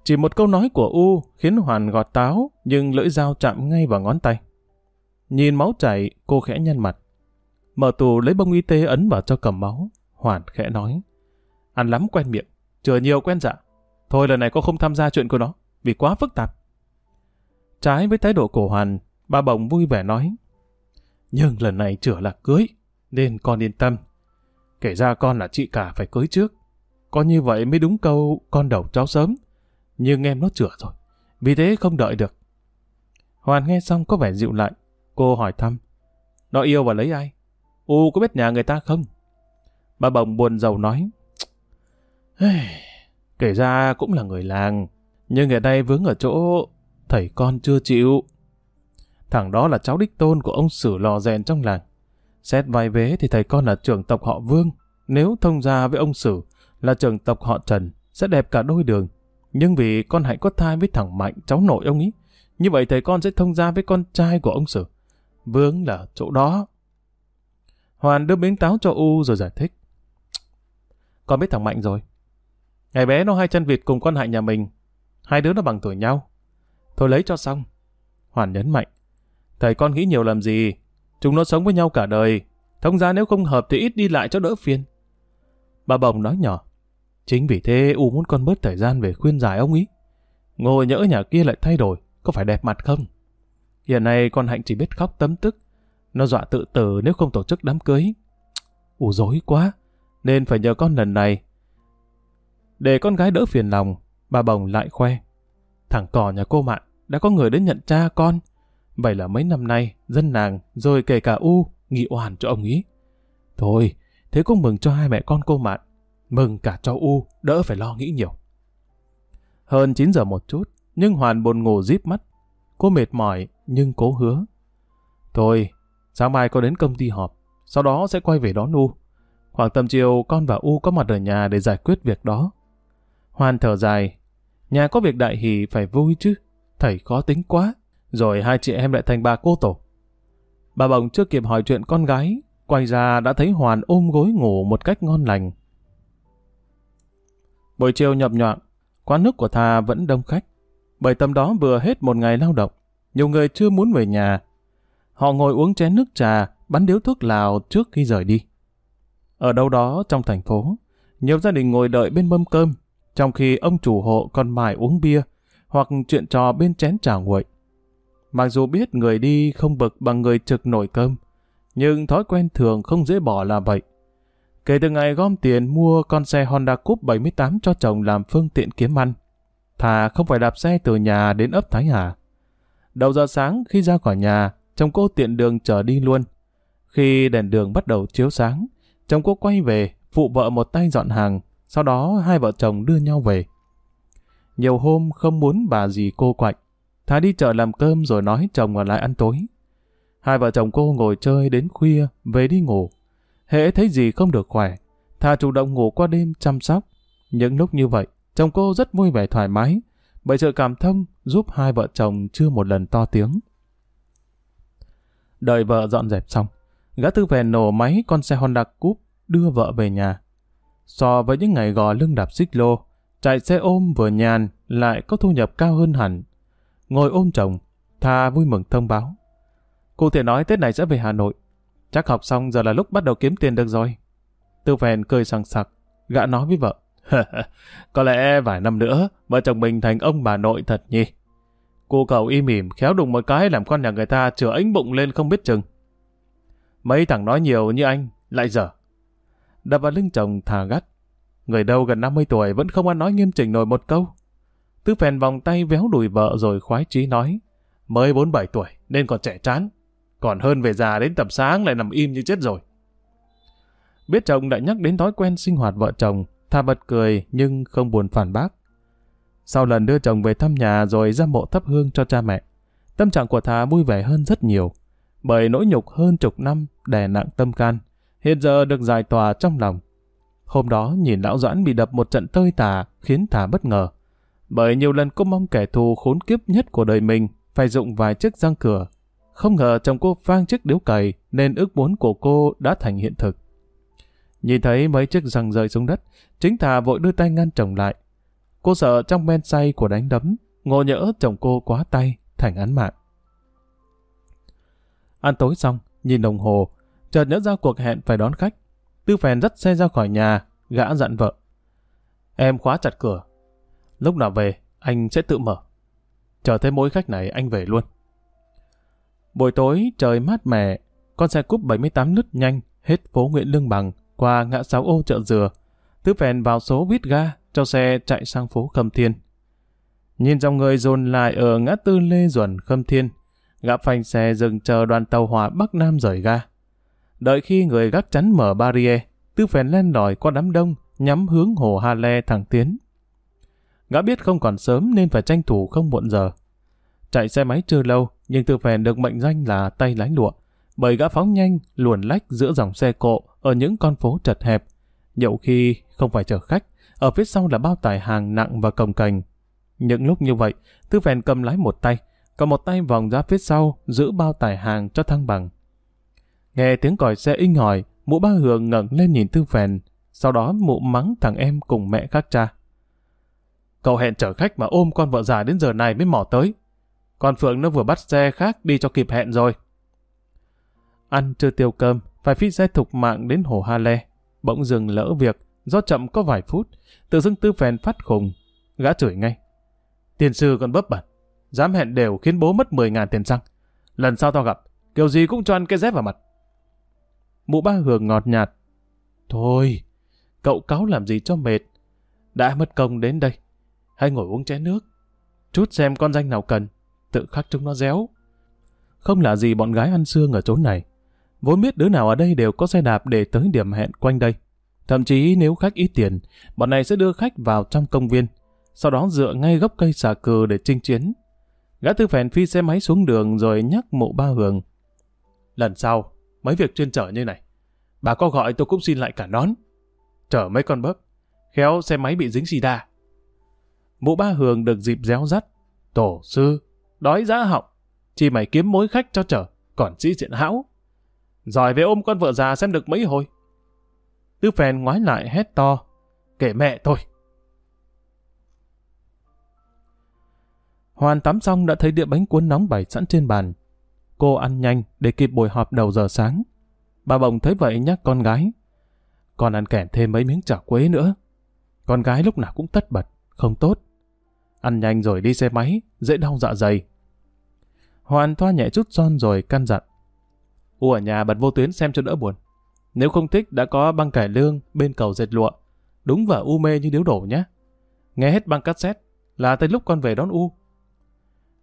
Chỉ một câu nói của U khiến Hoàn gọt táo, nhưng lưỡi dao chạm ngay vào ngón tay. Nhìn máu chảy, cô khẽ nhăn mặt. Mở tù lấy bông y tế ấn vào cho cầm máu. Hoàn khẽ nói. Ăn lắm quen miệng, chừa nhiều quen dạ. Thôi lần này cô không tham gia chuyện của nó, vì quá phức tạp. Trái với thái độ cổ Hoàn, bà bồng vui vẻ nói. Nhưng lần này chữa là cưới, nên con yên tâm. Kể ra con là chị cả phải cưới trước. có như vậy mới đúng câu con đầu cháu sớm. Nhưng em nó chữa rồi, vì thế không đợi được. Hoàn nghe xong có vẻ dịu lại. Cô hỏi thăm. Nó yêu và lấy ai? U có biết nhà người ta không? Bà bồng buồn giàu nói. Kể ra cũng là người làng. Nhưng ngày nay vướng ở chỗ thầy con chưa chịu. Thằng đó là cháu đích tôn của ông Sử lò rèn trong làng. Xét vai vế thì thầy con là trưởng tộc họ Vương. Nếu thông gia với ông Sử là trưởng tộc họ Trần, sẽ đẹp cả đôi đường. Nhưng vì con hạnh có thai với thằng Mạnh, cháu nội ông ấy, như vậy thầy con sẽ thông gia với con trai của ông Sử. vướng là chỗ đó. Hoàn đưa miếng táo cho U rồi giải thích. Con biết thằng Mạnh rồi. Ngày bé nó hai chân vịt cùng con Hạnh nhà mình. Hai đứa nó bằng tuổi nhau. Thôi lấy cho xong. Hoàn nhấn mạnh. Thầy con nghĩ nhiều làm gì? Chúng nó sống với nhau cả đời. Thông ra nếu không hợp thì ít đi lại cho đỡ phiền. Bà Bồng nói nhỏ. Chính vì thế U muốn con bớt thời gian về khuyên giải ông ý. Ngồi nhỡ nhà kia lại thay đổi, có phải đẹp mặt không? Hiện nay con Hạnh chỉ biết khóc tấm tức. Nó dọa tự tử nếu không tổ chức đám cưới. U dối quá, nên phải nhờ con lần này. Để con gái đỡ phiền lòng, bà Bồng lại khoe. Thằng cò nhà cô Mạn đã có người đến nhận cha con. Vậy là mấy năm nay, dân nàng, rồi kể cả U, nghị oan cho ông ý. Thôi, thế cũng mừng cho hai mẹ con cô Mạn. Mừng cả cho U, đỡ phải lo nghĩ nhiều. Hơn 9 giờ một chút, nhưng Hoàn buồn ngủ díp mắt. Cô mệt mỏi, nhưng cố hứa. Thôi, sáng mai cô đến công ty họp, sau đó sẽ quay về đón U. Khoảng tầm chiều, con và U có mặt ở nhà để giải quyết việc đó. Hoan thở dài, nhà có việc đại hỷ phải vui chứ, thầy khó tính quá. Rồi hai chị em lại thành bà cô tổ. Bà bồng chưa kịp hỏi chuyện con gái, quay ra đã thấy Hoàn ôm gối ngủ một cách ngon lành. Buổi chiều nhập nhọn, quán nước của Thà vẫn đông khách. Bởi tầm đó vừa hết một ngày lao động, nhiều người chưa muốn về nhà. Họ ngồi uống chén nước trà, bắn điếu thuốc lào trước khi rời đi. Ở đâu đó trong thành phố, nhiều gia đình ngồi đợi bên mâm cơm, trong khi ông chủ hộ còn mải uống bia hoặc chuyện trò bên chén trà nguội. Mặc dù biết người đi không bực bằng người trực nổi cơm, nhưng thói quen thường không dễ bỏ là vậy. Kể từ ngày gom tiền mua con xe Honda Cup 78 cho chồng làm phương tiện kiếm ăn, thà không phải đạp xe từ nhà đến ấp Thái Hà. Đầu giờ sáng khi ra khỏi nhà, chồng cô tiện đường trở đi luôn. Khi đèn đường bắt đầu chiếu sáng, chồng cô quay về, phụ vợ một tay dọn hàng, sau đó hai vợ chồng đưa nhau về. Nhiều hôm không muốn bà gì cô quạnh, thà đi chợ làm cơm rồi nói chồng ở lại ăn tối. Hai vợ chồng cô ngồi chơi đến khuya, về đi ngủ. Hễ thấy gì không được khỏe, thà chủ động ngủ qua đêm chăm sóc. Những lúc như vậy, chồng cô rất vui vẻ thoải mái, bởi sự cảm thông giúp hai vợ chồng chưa một lần to tiếng. Đợi vợ dọn dẹp xong, gã tư về nổ máy con xe Honda Coupe đưa vợ về nhà. So với những ngày gò lưng đạp xích lô, chạy xe ôm vừa nhàn lại có thu nhập cao hơn hẳn. Ngồi ôm chồng, Tha vui mừng thông báo. Cụ thể nói Tết này sẽ về Hà Nội. Chắc học xong giờ là lúc bắt đầu kiếm tiền được rồi. Tư phèn cười sằng sặc, gã nói với vợ. Có lẽ vài năm nữa, vợ chồng mình thành ông bà nội thật nhỉ. Cô cậu im mỉm, khéo đụng một cái làm con nhà người ta chữa ánh bụng lên không biết chừng. Mấy thằng nói nhiều như anh, lại dở. Đập vào lưng chồng thà gắt. Người đâu gần 50 tuổi vẫn không ăn nói nghiêm chỉnh nổi một câu. Tư phèn vòng tay véo đùi vợ rồi khoái chí nói. Mới 47 tuổi nên còn trẻ chán. Còn hơn về già đến tầm sáng lại nằm im như chết rồi. Biết chồng đã nhắc đến thói quen sinh hoạt vợ chồng, Thà bật cười nhưng không buồn phản bác. Sau lần đưa chồng về thăm nhà rồi ra mộ thắp hương cho cha mẹ, tâm trạng của Thà vui vẻ hơn rất nhiều. Bởi nỗi nhục hơn chục năm đè nặng tâm can, hiện giờ được giải tỏa trong lòng. Hôm đó nhìn lão Doãn bị đập một trận tơi tả khiến Thà bất ngờ. Bởi nhiều lần cô mong kẻ thù khốn kiếp nhất của đời mình phải dụng vài chiếc răng cửa. Không ngờ chồng cô vang chiếc điếu cày nên ước muốn của cô đã thành hiện thực. Nhìn thấy mấy chiếc răng rơi xuống đất, chính thà vội đưa tay ngăn chồng lại. Cô sợ trong men say của đánh đấm, ngộ nhỡ chồng cô quá tay, thành án mạng. Ăn tối xong, nhìn đồng hồ, chợt nhớ ra cuộc hẹn phải đón khách. Tư phèn dắt xe ra khỏi nhà, gã dặn vợ. Em khóa chặt cửa. Lúc nào về, anh sẽ tự mở. Chờ thấy mỗi khách này anh về luôn. Buổi tối trời mát mẻ, con xe cúp 78 lướt nhanh hết phố Nguyễn Lương Bằng qua ngã sáu ô chợ dừa. Tư phèn vào số vít ga cho xe chạy sang phố Khâm Thiên. Nhìn dòng người dồn lại ở ngã tư Lê Duẩn Khâm Thiên, gã phanh xe dừng chờ đoàn tàu hỏa Bắc Nam rời ga. Đợi khi người gác chắn mở barrier, Tư phèn len lỏi qua đám đông, nhắm hướng hồ Hà Le thẳng tiến. Gã biết không còn sớm nên phải tranh thủ không muộn giờ. Chạy xe máy chưa lâu, nhưng Tư phèn được mệnh danh là tay lái lụa, bởi gã phóng nhanh, luồn lách giữa dòng xe cộ ở những con phố chật hẹp. Dẫu khi không phải chở khách, ở phía sau là bao tải hàng nặng và cồng cành. Những lúc như vậy, Tư phèn cầm lái một tay, còn một tay vòng ra phía sau giữ bao tải hàng cho thăng bằng. Nghe tiếng còi xe inh hỏi, mụ ba hường ngẩng lên nhìn Tư phèn, sau đó mụ mắng thằng em cùng mẹ khác cha. Cậu hẹn chở khách mà ôm con vợ già đến giờ này mới mò tới. Con Phượng nó vừa bắt xe khác đi cho kịp hẹn rồi. Ăn chưa tiêu cơm, phải phi xe thục mạng đến hồ Ha Le. Bỗng dừng lỡ việc, do chậm có vài phút, tự dưng tư phèn phát khùng. Gã chửi ngay. Tiền sư còn bấp bẩn. Dám hẹn đều khiến bố mất 10 ngàn tiền xăng. Lần sau tao gặp, kiểu gì cũng cho ăn cái dép vào mặt. Mụ ba hường ngọt nhạt. Thôi, cậu cáo làm gì cho mệt. Đã mất công đến đây. Hãy ngồi uống chén nước. Chút xem con danh nào cần. Tự khắc chúng nó réo. Không là gì bọn gái ăn xương ở chỗ này. Vốn biết đứa nào ở đây đều có xe đạp để tới điểm hẹn quanh đây. Thậm chí nếu khách ít tiền, bọn này sẽ đưa khách vào trong công viên, sau đó dựa ngay gốc cây xà cừ để chinh chiến. Gã tư phèn phi xe máy xuống đường rồi nhắc mụ ba hường. Lần sau, mấy việc chuyên trở như này, bà có gọi tôi cũng xin lại cả nón. Chở mấy con bớp, khéo xe máy bị dính xì đa. Mụ ba hường được dịp réo rắt. Tổ sư, đói giá họng, chỉ mày kiếm mối khách cho chở, còn sĩ diện hão. rồi về ôm con vợ già xem được mấy hồi. Tư phèn ngoái lại hét to. Kể mẹ thôi. Hoàn tắm xong đã thấy đĩa bánh cuốn nóng bày sẵn trên bàn. Cô ăn nhanh để kịp buổi họp đầu giờ sáng. Bà bồng thấy vậy nhắc con gái. Còn ăn kèm thêm mấy miếng chả quế nữa. Con gái lúc nào cũng tất bật, không tốt. Ăn nhanh rồi đi xe máy, dễ đau dạ dày. Hoàn thoa nhẹ chút son rồi căn dặn. U ở nhà bật vô tuyến xem cho đỡ buồn. Nếu không thích đã có băng cải lương bên cầu dệt lụa. Đúng và U mê như điếu đổ nhé. Nghe hết băng cassette là tới lúc con về đón U.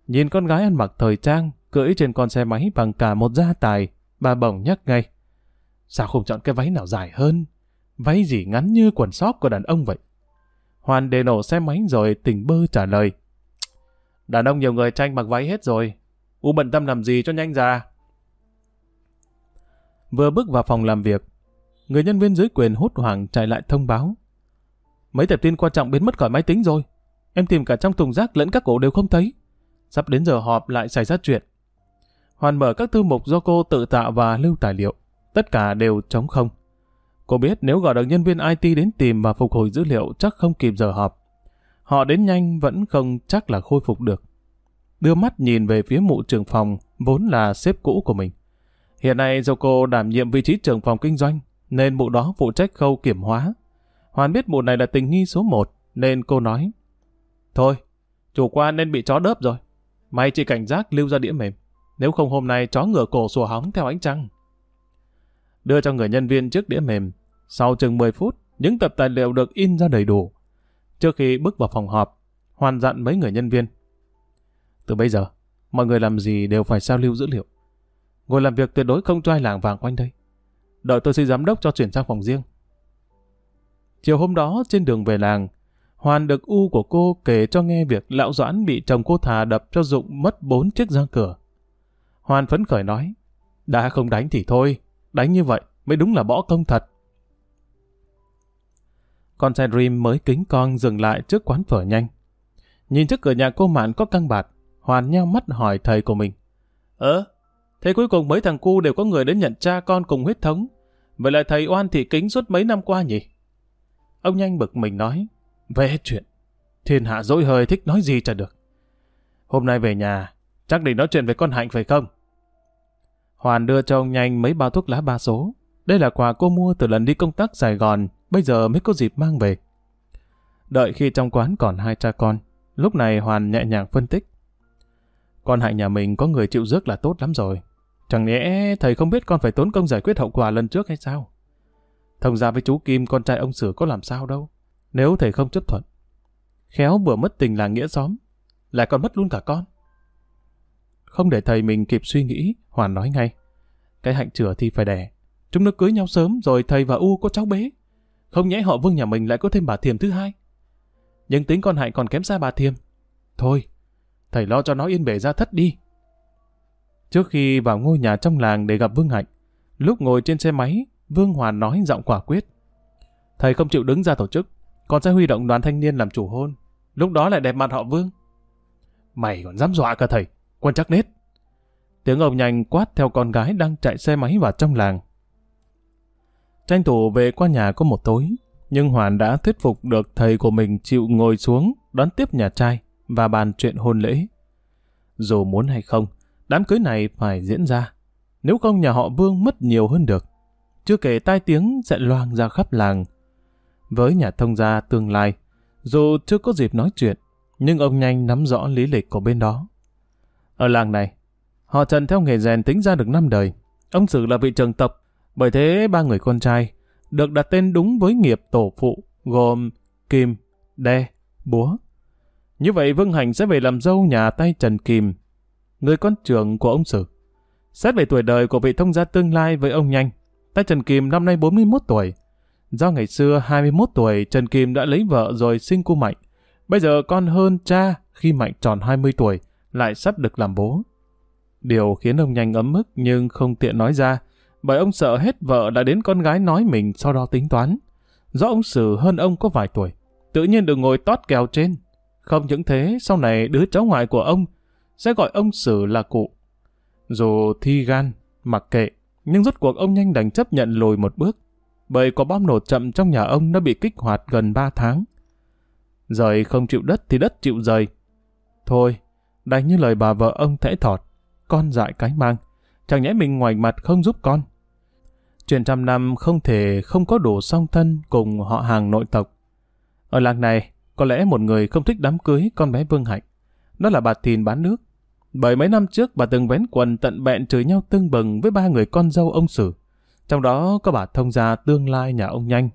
Nhìn con gái ăn mặc thời trang, cưỡi trên con xe máy bằng cả một gia tài, bà bỗng nhắc ngay. Sao không chọn cái váy nào dài hơn? Váy gì ngắn như quần sóc của đàn ông vậy? Hoàn đề nổ xe máy rồi tỉnh bơ trả lời. Đàn ông nhiều người tranh mặc váy hết rồi. U bận tâm làm gì cho nhanh ra. Vừa bước vào phòng làm việc, người nhân viên dưới quyền hốt hoảng chạy lại thông báo. Mấy tập tin quan trọng biến mất khỏi máy tính rồi. Em tìm cả trong thùng rác lẫn các ổ đều không thấy. Sắp đến giờ họp lại xảy ra chuyện. Hoàn mở các thư mục do cô tự tạo và lưu tài liệu. Tất cả đều trống không. Cô biết nếu gọi được nhân viên IT đến tìm và phục hồi dữ liệu chắc không kịp giờ họp. Họ đến nhanh vẫn không chắc là khôi phục được. Đưa mắt nhìn về phía mụ trưởng phòng, vốn là sếp cũ của mình. Hiện nay do cô đảm nhiệm vị trí trưởng phòng kinh doanh, nên mụ đó phụ trách khâu kiểm hóa. Hoàn biết mụ này là tình nghi số 1, nên cô nói. Thôi, chủ quan nên bị chó đớp rồi. Mày chỉ cảnh giác lưu ra đĩa mềm. Nếu không hôm nay chó ngửa cổ sủa hóng theo ánh trăng. Đưa cho người nhân viên chiếc đĩa mềm. Sau chừng 10 phút, những tập tài liệu được in ra đầy đủ. Trước khi bước vào phòng họp, Hoàn dặn mấy người nhân viên. Từ bây giờ, mọi người làm gì đều phải sao lưu dữ liệu. Ngồi làm việc tuyệt đối không cho ai làng vàng quanh đây. Đợi tôi xin giám đốc cho chuyển sang phòng riêng. Chiều hôm đó trên đường về làng, Hoàn được U của cô kể cho nghe việc lão Doãn bị chồng cô thà đập cho Dụng mất bốn chiếc răng cửa. Hoàn phấn khởi nói, đã không đánh thì thôi, đánh như vậy mới đúng là bỏ công thật. Con xe Dream mới kính con dừng lại trước quán phở nhanh. Nhìn trước cửa nhà cô Mạn có căng bạt, Hoàn nheo mắt hỏi thầy của mình. Ơ, thế cuối cùng mấy thằng cu đều có người đến nhận cha con cùng huyết thống. Vậy là thầy oan thị kính suốt mấy năm qua nhỉ? Ông nhanh bực mình nói, về hết chuyện. Thiên hạ dỗi hơi thích nói gì chả được. Hôm nay về nhà, chắc định nói chuyện về con Hạnh phải không? Hoàn đưa cho ông nhanh mấy bao thuốc lá ba số. Đây là quà cô mua từ lần đi công tác Sài Gòn, bây giờ mới có dịp mang về. Đợi khi trong quán còn hai cha con, lúc này Hoàn nhẹ nhàng phân tích. Con hại nhà mình có người chịu rước là tốt lắm rồi. Chẳng nhẽ thầy không biết con phải tốn công giải quyết hậu quả lần trước hay sao? Thông ra với chú Kim con trai ông Sử có làm sao đâu. Nếu thầy không chấp thuận. Khéo vừa mất tình là nghĩa xóm, lại còn mất luôn cả con. Không để thầy mình kịp suy nghĩ, Hoàn nói ngay. Cái hạnh chửa thì phải đẻ. Chúng nó cưới nhau sớm rồi thầy và U có cháu bé. Không nhẽ họ Vương nhà mình lại có thêm bà Thiềm thứ hai. Nhưng tính con Hạnh còn kém xa bà Thiềm. Thôi, thầy lo cho nó yên bề ra thất đi. Trước khi vào ngôi nhà trong làng để gặp Vương Hạnh, lúc ngồi trên xe máy, Vương Hoàn nói giọng quả quyết. Thầy không chịu đứng ra tổ chức, còn sẽ huy động đoàn thanh niên làm chủ hôn. Lúc đó lại đẹp mặt họ Vương. Mày còn dám dọa cả thầy, quan chắc nết. Tiếng ông nhanh quát theo con gái đang chạy xe máy vào trong làng. Tranh thủ về qua nhà có một tối, nhưng Hoàn đã thuyết phục được thầy của mình chịu ngồi xuống đón tiếp nhà trai và bàn chuyện hôn lễ. Dù muốn hay không, đám cưới này phải diễn ra. Nếu không nhà họ Vương mất nhiều hơn được. Chưa kể tai tiếng sẽ loang ra khắp làng. Với nhà thông gia tương lai, dù chưa có dịp nói chuyện, nhưng ông nhanh nắm rõ lý lịch của bên đó. Ở làng này, họ Trần theo nghề rèn tính ra được năm đời. Ông Sử là vị trưởng tộc, bởi thế ba người con trai được đặt tên đúng với nghiệp tổ phụ gồm Kim, Đe, Búa. Như vậy Vương Hành sẽ về làm dâu nhà tay Trần Kim, người con trưởng của ông Sử. Xét về tuổi đời của vị thông gia tương lai với ông Nhanh, tay Trần Kim năm nay 41 tuổi. Do ngày xưa 21 tuổi Trần Kim đã lấy vợ rồi sinh cô Mạnh. Bây giờ con hơn cha khi Mạnh tròn 20 tuổi, lại sắp được làm bố. Điều khiến ông Nhanh ấm ức nhưng không tiện nói ra, bởi ông sợ hết vợ đã đến con gái nói mình sau đó tính toán. Do ông Sử hơn ông có vài tuổi, tự nhiên được ngồi tót kèo trên. Không những thế, sau này đứa cháu ngoại của ông sẽ gọi ông Sử là cụ. Dù thi gan, mặc kệ, nhưng rốt cuộc ông nhanh đành chấp nhận lùi một bước, bởi có bom nổ chậm trong nhà ông đã bị kích hoạt gần 3 tháng. Rời không chịu đất thì đất chịu rời. Thôi, đành như lời bà vợ ông thẽ thọt, con dại cái mang, chẳng nhẽ mình ngoài mặt không giúp con. Chuyện trăm năm không thể không có đủ song thân cùng họ hàng nội tộc. Ở làng này, có lẽ một người không thích đám cưới con bé Vương Hạnh. Đó là bà Thìn bán nước. Bởi mấy năm trước bà từng vén quần tận bẹn chửi nhau tương bừng với ba người con dâu ông Sử. Trong đó có bà thông gia tương lai nhà ông Nhanh.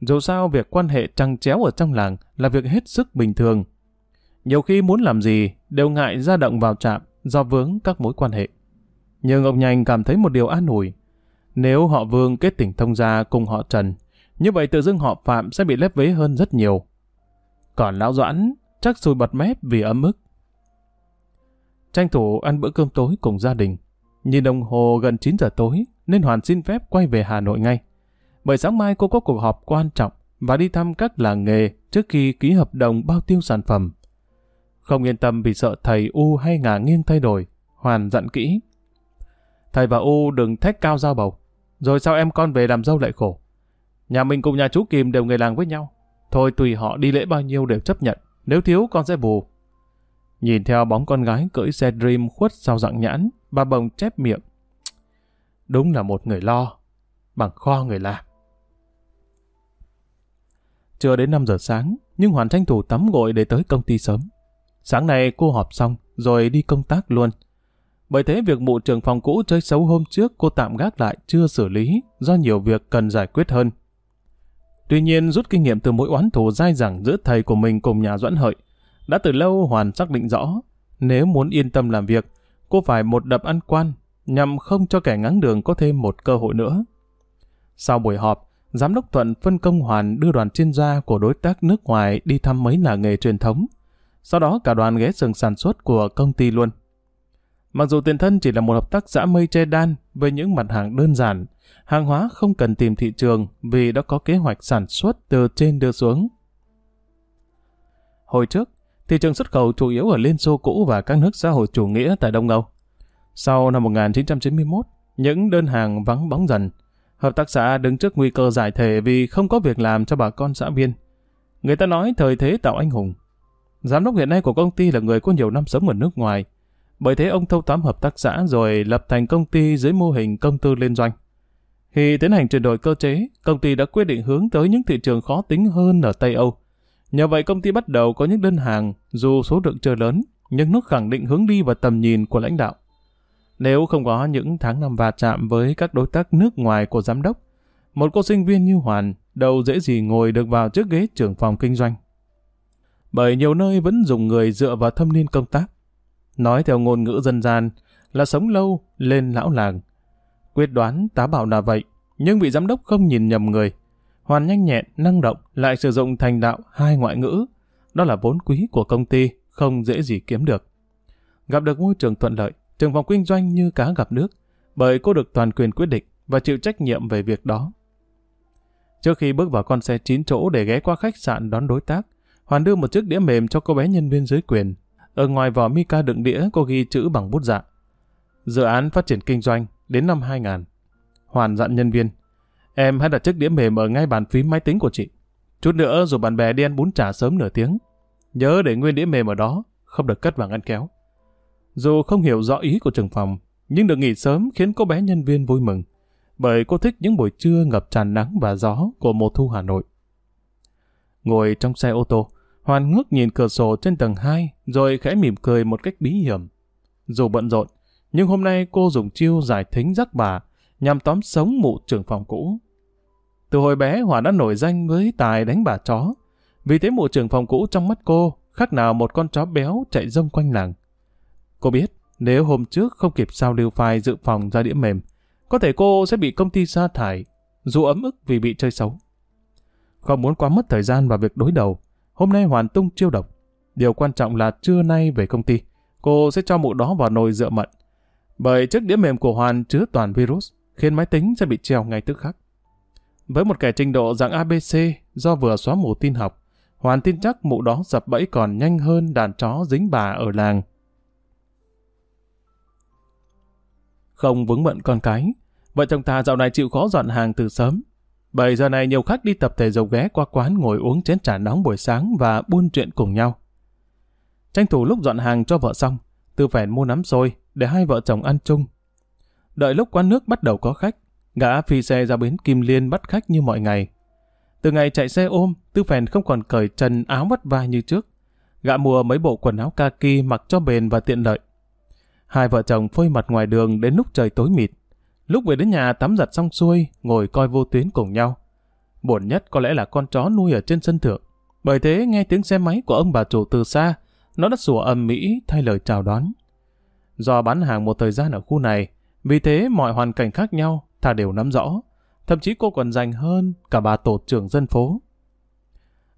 Dù sao việc quan hệ trăng chéo ở trong làng là việc hết sức bình thường. Nhiều khi muốn làm gì đều ngại ra động vào trạm do vướng các mối quan hệ. Nhưng ông Nhanh cảm thấy một điều an ủi nếu họ Vương kết tình thông gia cùng họ Trần, như vậy tự dưng họ Phạm sẽ bị lép vế hơn rất nhiều. Còn Lão Doãn chắc sùi bật mép vì ấm ức. Tranh thủ ăn bữa cơm tối cùng gia đình. Nhìn đồng hồ gần 9 giờ tối nên Hoàn xin phép quay về Hà Nội ngay. Bởi sáng mai cô có cuộc họp quan trọng và đi thăm các làng nghề trước khi ký hợp đồng bao tiêu sản phẩm. Không yên tâm vì sợ thầy U hay ngả nghiêng thay đổi, Hoàn dặn kỹ. Thầy và U đừng thách cao giao bầu. Rồi sao em con về làm dâu lại khổ? Nhà mình cùng nhà chú Kim đều người làng với nhau. Thôi tùy họ đi lễ bao nhiêu đều chấp nhận. Nếu thiếu con sẽ bù. Nhìn theo bóng con gái cưỡi xe Dream khuất sau dạng nhãn, bà bồng chép miệng. Đúng là một người lo, bằng kho người làm. Chưa đến 5 giờ sáng, nhưng Hoàn tranh thủ tắm gội để tới công ty sớm. Sáng nay cô họp xong, rồi đi công tác luôn. Bởi thế việc mụ trưởng phòng cũ chơi xấu hôm trước cô tạm gác lại chưa xử lý do nhiều việc cần giải quyết hơn. Tuy nhiên rút kinh nghiệm từ mỗi oán thù dai dẳng giữa thầy của mình cùng nhà Doãn Hợi, đã từ lâu Hoàn xác định rõ, nếu muốn yên tâm làm việc, cô phải một đập ăn quan, nhằm không cho kẻ ngáng đường có thêm một cơ hội nữa. Sau buổi họp, Giám đốc Thuận phân công Hoàn đưa đoàn chuyên gia của đối tác nước ngoài đi thăm mấy làng nghề truyền thống. Sau đó cả đoàn ghé sừng sản xuất của công ty luôn. Mặc dù tiền thân chỉ là một hợp tác xã mây che đan với những mặt hàng đơn giản, hàng hóa không cần tìm thị trường vì đã có kế hoạch sản xuất từ trên đưa xuống. Hồi trước, thị trường xuất khẩu chủ yếu ở Liên Xô cũ và các nước xã hội chủ nghĩa tại Đông Âu. Sau năm 1991, những đơn hàng vắng bóng dần, hợp tác xã đứng trước nguy cơ giải thể vì không có việc làm cho bà con xã viên. Người ta nói thời thế tạo anh hùng. Giám đốc hiện nay của công ty là người có nhiều năm sống ở nước ngoài, bởi thế ông thâu tóm hợp tác xã rồi lập thành công ty dưới mô hình công tư liên doanh. Khi tiến hành chuyển đổi cơ chế, công ty đã quyết định hướng tới những thị trường khó tính hơn ở Tây Âu. Nhờ vậy công ty bắt đầu có những đơn hàng, dù số lượng chưa lớn, nhưng nó khẳng định hướng đi và tầm nhìn của lãnh đạo. Nếu không có những tháng năm va chạm với các đối tác nước ngoài của giám đốc, một cô sinh viên như Hoàn đâu dễ gì ngồi được vào chiếc ghế trưởng phòng kinh doanh. Bởi nhiều nơi vẫn dùng người dựa vào thâm niên công tác. Nói theo ngôn ngữ dân gian là sống lâu lên lão làng. Quyết đoán tá bảo là vậy, nhưng vị giám đốc không nhìn nhầm người. Hoàn nhanh nhẹn, năng động, lại sử dụng thành đạo hai ngoại ngữ. Đó là vốn quý của công ty, không dễ gì kiếm được. Gặp được môi trường thuận lợi, trường phòng kinh doanh như cá gặp nước, bởi cô được toàn quyền quyết định và chịu trách nhiệm về việc đó. Trước khi bước vào con xe 9 chỗ để ghé qua khách sạn đón đối tác, Hoàn đưa một chiếc đĩa mềm cho cô bé nhân viên dưới quyền. Ở ngoài vỏ Mika đựng đĩa có ghi chữ bằng bút dạ. Dự án phát triển kinh doanh đến năm 2000. Hoàn dặn nhân viên, em hãy đặt chiếc đĩa mềm ở ngay bàn phím máy tính của chị. Chút nữa rồi bạn bè đi ăn bún chả sớm nửa tiếng. Nhớ để nguyên đĩa mềm ở đó, không được cất vào ngăn kéo. Dù không hiểu rõ ý của trưởng phòng, nhưng được nghỉ sớm khiến cô bé nhân viên vui mừng bởi cô thích những buổi trưa ngập tràn nắng và gió của mùa thu Hà Nội. Ngồi trong xe ô tô, Hoàn ngước nhìn cửa sổ trên tầng 2, rồi khẽ mỉm cười một cách bí hiểm. Dù bận rộn, nhưng hôm nay cô dùng chiêu giải thính rắc bà, nhằm tóm sống mụ trưởng phòng cũ. Từ hồi bé Hoàn đã nổi danh với tài đánh bà chó, vì thế mụ trưởng phòng cũ trong mắt cô khác nào một con chó béo chạy rông quanh làng. Cô biết, nếu hôm trước không kịp sao lưu file dự phòng ra đĩa mềm, có thể cô sẽ bị công ty sa thải, dù ấm ức vì bị chơi xấu. Không muốn quá mất thời gian vào việc đối đầu, hôm nay hoàn tung chiêu độc. Điều quan trọng là trưa nay về công ty, cô sẽ cho mụ đó vào nồi dựa mận. Bởi chiếc đĩa mềm của Hoàn chứa toàn virus, khiến máy tính sẽ bị treo ngay tức khắc. Với một kẻ trình độ dạng ABC do vừa xóa mù tin học, Hoàn tin chắc mụ đó dập bẫy còn nhanh hơn đàn chó dính bà ở làng. Không vướng mận con cái, vợ chồng ta dạo này chịu khó dọn hàng từ sớm. Bảy giờ này nhiều khách đi tập thể dục ghé qua quán ngồi uống chén trà nóng buổi sáng và buôn chuyện cùng nhau. Tranh thủ lúc dọn hàng cho vợ xong, Tư Phèn mua nắm xôi để hai vợ chồng ăn chung. Đợi lúc quán nước bắt đầu có khách, gã phi xe ra bến Kim Liên bắt khách như mọi ngày. Từ ngày chạy xe ôm, Tư Phèn không còn cởi trần áo vắt vai như trước. Gã mua mấy bộ quần áo kaki mặc cho bền và tiện lợi. Hai vợ chồng phơi mặt ngoài đường đến lúc trời tối mịt. Lúc về đến nhà tắm giặt xong xuôi, ngồi coi vô tuyến cùng nhau. Buồn nhất có lẽ là con chó nuôi ở trên sân thượng. Bởi thế nghe tiếng xe máy của ông bà chủ từ xa, nó đã sủa âm mỹ thay lời chào đón. Do bán hàng một thời gian ở khu này, vì thế mọi hoàn cảnh khác nhau, thà đều nắm rõ. Thậm chí cô còn dành hơn cả bà tổ trưởng dân phố.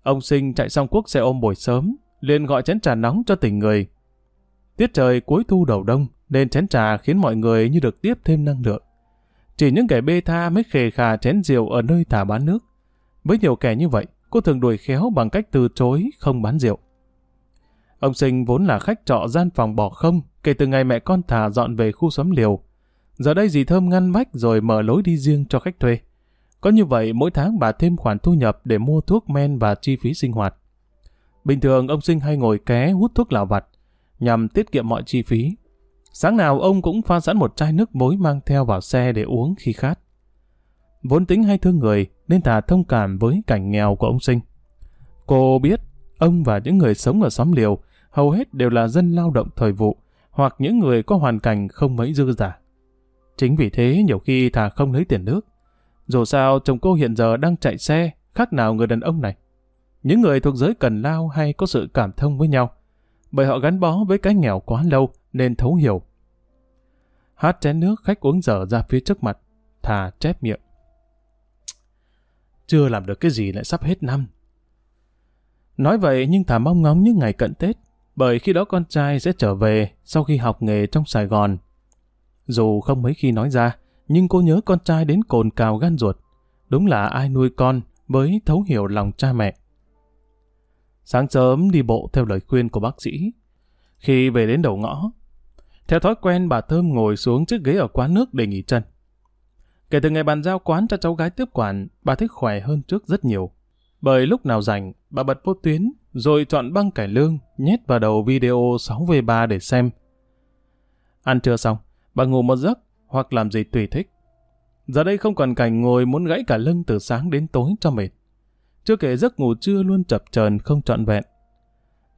Ông sinh chạy xong quốc xe ôm buổi sớm, liền gọi chén trà nóng cho tình người. Tiết trời cuối thu đầu đông, nên chén trà khiến mọi người như được tiếp thêm năng lượng. Chỉ những kẻ bê tha mới khề khà chén rượu ở nơi thả bán nước. Với nhiều kẻ như vậy, cô thường đuổi khéo bằng cách từ chối không bán rượu. Ông Sinh vốn là khách trọ gian phòng bỏ không kể từ ngày mẹ con thả dọn về khu xóm liều. Giờ đây dì Thơm ngăn vách rồi mở lối đi riêng cho khách thuê. Có như vậy mỗi tháng bà thêm khoản thu nhập để mua thuốc men và chi phí sinh hoạt. Bình thường ông Sinh hay ngồi ké hút thuốc lào vặt nhằm tiết kiệm mọi chi phí. Sáng nào ông cũng pha sẵn một chai nước muối mang theo vào xe để uống khi khát. Vốn tính hay thương người, nên thà thông cảm với cảnh nghèo của ông Sinh. Cô biết ông và những người sống ở xóm liều hầu hết đều là dân lao động thời vụ, hoặc những người có hoàn cảnh không mấy dư giả. Chính vì thế, nhiều khi thà không lấy tiền nước. Dù sao, chồng cô hiện giờ đang chạy xe, khác nào người đàn ông này. Những người thuộc giới cần lao hay có sự cảm thông với nhau bởi họ gắn bó với cái nghèo quá lâu nên thấu hiểu. Hát chén nước khách uống dở ra phía trước mặt, thà chép miệng. Chưa làm được cái gì lại sắp hết năm. Nói vậy nhưng thà mong ngóng những ngày cận Tết, bởi khi đó con trai sẽ trở về sau khi học nghề trong Sài Gòn. Dù không mấy khi nói ra, nhưng cô nhớ con trai đến cồn cào gan ruột. Đúng là ai nuôi con với thấu hiểu lòng cha mẹ. Sáng sớm đi bộ theo lời khuyên của bác sĩ. Khi về đến đầu ngõ, theo thói quen bà Thơm ngồi xuống chiếc ghế ở quán nước để nghỉ chân. Kể từ ngày bàn giao quán cho cháu gái tiếp quản, bà thích khỏe hơn trước rất nhiều. Bởi lúc nào rảnh, bà bật vô tuyến, rồi chọn băng cải lương, nhét vào đầu video 6V3 để xem. Ăn trưa xong, bà ngủ một giấc, hoặc làm gì tùy thích. Giờ đây không còn cảnh ngồi muốn gãy cả lưng từ sáng đến tối cho mệt. Chưa kể giấc ngủ trưa luôn chập chờn không trọn vẹn.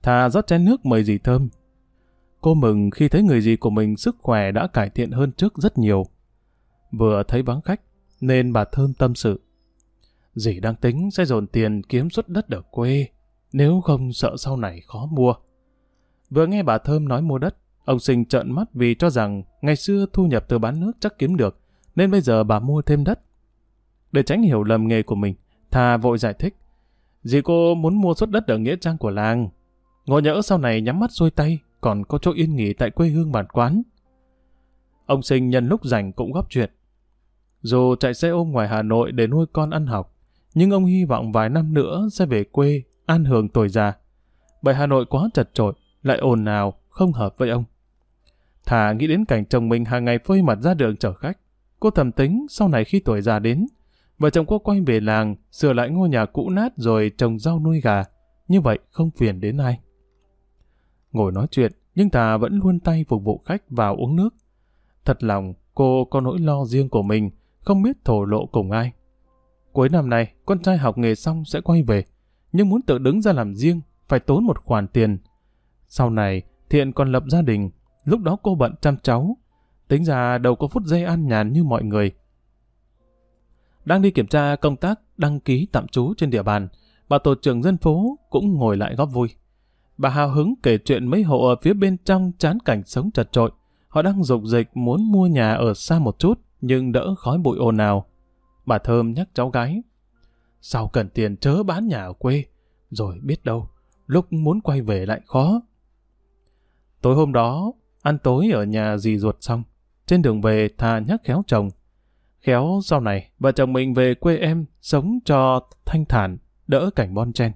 Thà rót chén nước mời dì thơm. Cô mừng khi thấy người dì của mình sức khỏe đã cải thiện hơn trước rất nhiều. Vừa thấy vắng khách, nên bà thơm tâm sự, Dì đang tính sẽ dồn tiền kiếm suất đất ở quê, nếu không sợ sau này khó mua. Vừa nghe bà Thơm nói mua đất, ông sinh trợn mắt vì cho rằng ngày xưa thu nhập từ bán nước chắc kiếm được, nên bây giờ bà mua thêm đất. Để tránh hiểu lầm nghề của mình, Thà vội giải thích. Dì cô muốn mua suất đất ở Nghĩa Trang của làng. Ngộ nhỡ sau này nhắm mắt xuôi tay, còn có chỗ yên nghỉ tại quê hương bản quán. Ông sinh nhân lúc rảnh cũng góp chuyện. Dù chạy xe ôm ngoài Hà Nội để nuôi con ăn học, nhưng ông hy vọng vài năm nữa sẽ về quê, an hưởng tuổi già. Bởi Hà Nội quá chật trội, lại ồn ào, không hợp với ông. Thà nghĩ đến cảnh chồng mình hàng ngày phơi mặt ra đường chở khách. Cô thầm tính sau này khi tuổi già đến, vợ chồng cô quay về làng, sửa lại ngôi nhà cũ nát rồi trồng rau nuôi gà. Như vậy không phiền đến ai. Ngồi nói chuyện, nhưng Thà vẫn luôn tay phục vụ khách vào uống nước. Thật lòng, cô có nỗi lo riêng của mình, không biết thổ lộ cùng ai. Cuối năm nay, con trai học nghề xong sẽ quay về, nhưng muốn tự đứng ra làm riêng, phải tốn một khoản tiền. Sau này, Thiện còn lập gia đình, lúc đó cô bận chăm cháu. Tính ra đâu có phút giây an nhàn như mọi người. Đang đi kiểm tra công tác đăng ký tạm trú trên địa bàn, bà tổ trưởng dân phố cũng ngồi lại góp vui. Bà hào hứng kể chuyện mấy hộ ở phía bên trong chán cảnh sống chật trội. Họ đang dục dịch muốn mua nhà ở xa một chút, nhưng đỡ khói bụi ồn ào. Bà Thơm nhắc cháu gái. Sao cần tiền chớ bán nhà ở quê, rồi biết đâu, lúc muốn quay về lại khó. Tối hôm đó, ăn tối ở nhà dì ruột xong, trên đường về thà nhắc khéo chồng. Khéo sau này, vợ chồng mình về quê em, sống cho thanh thản, đỡ cảnh bon chen.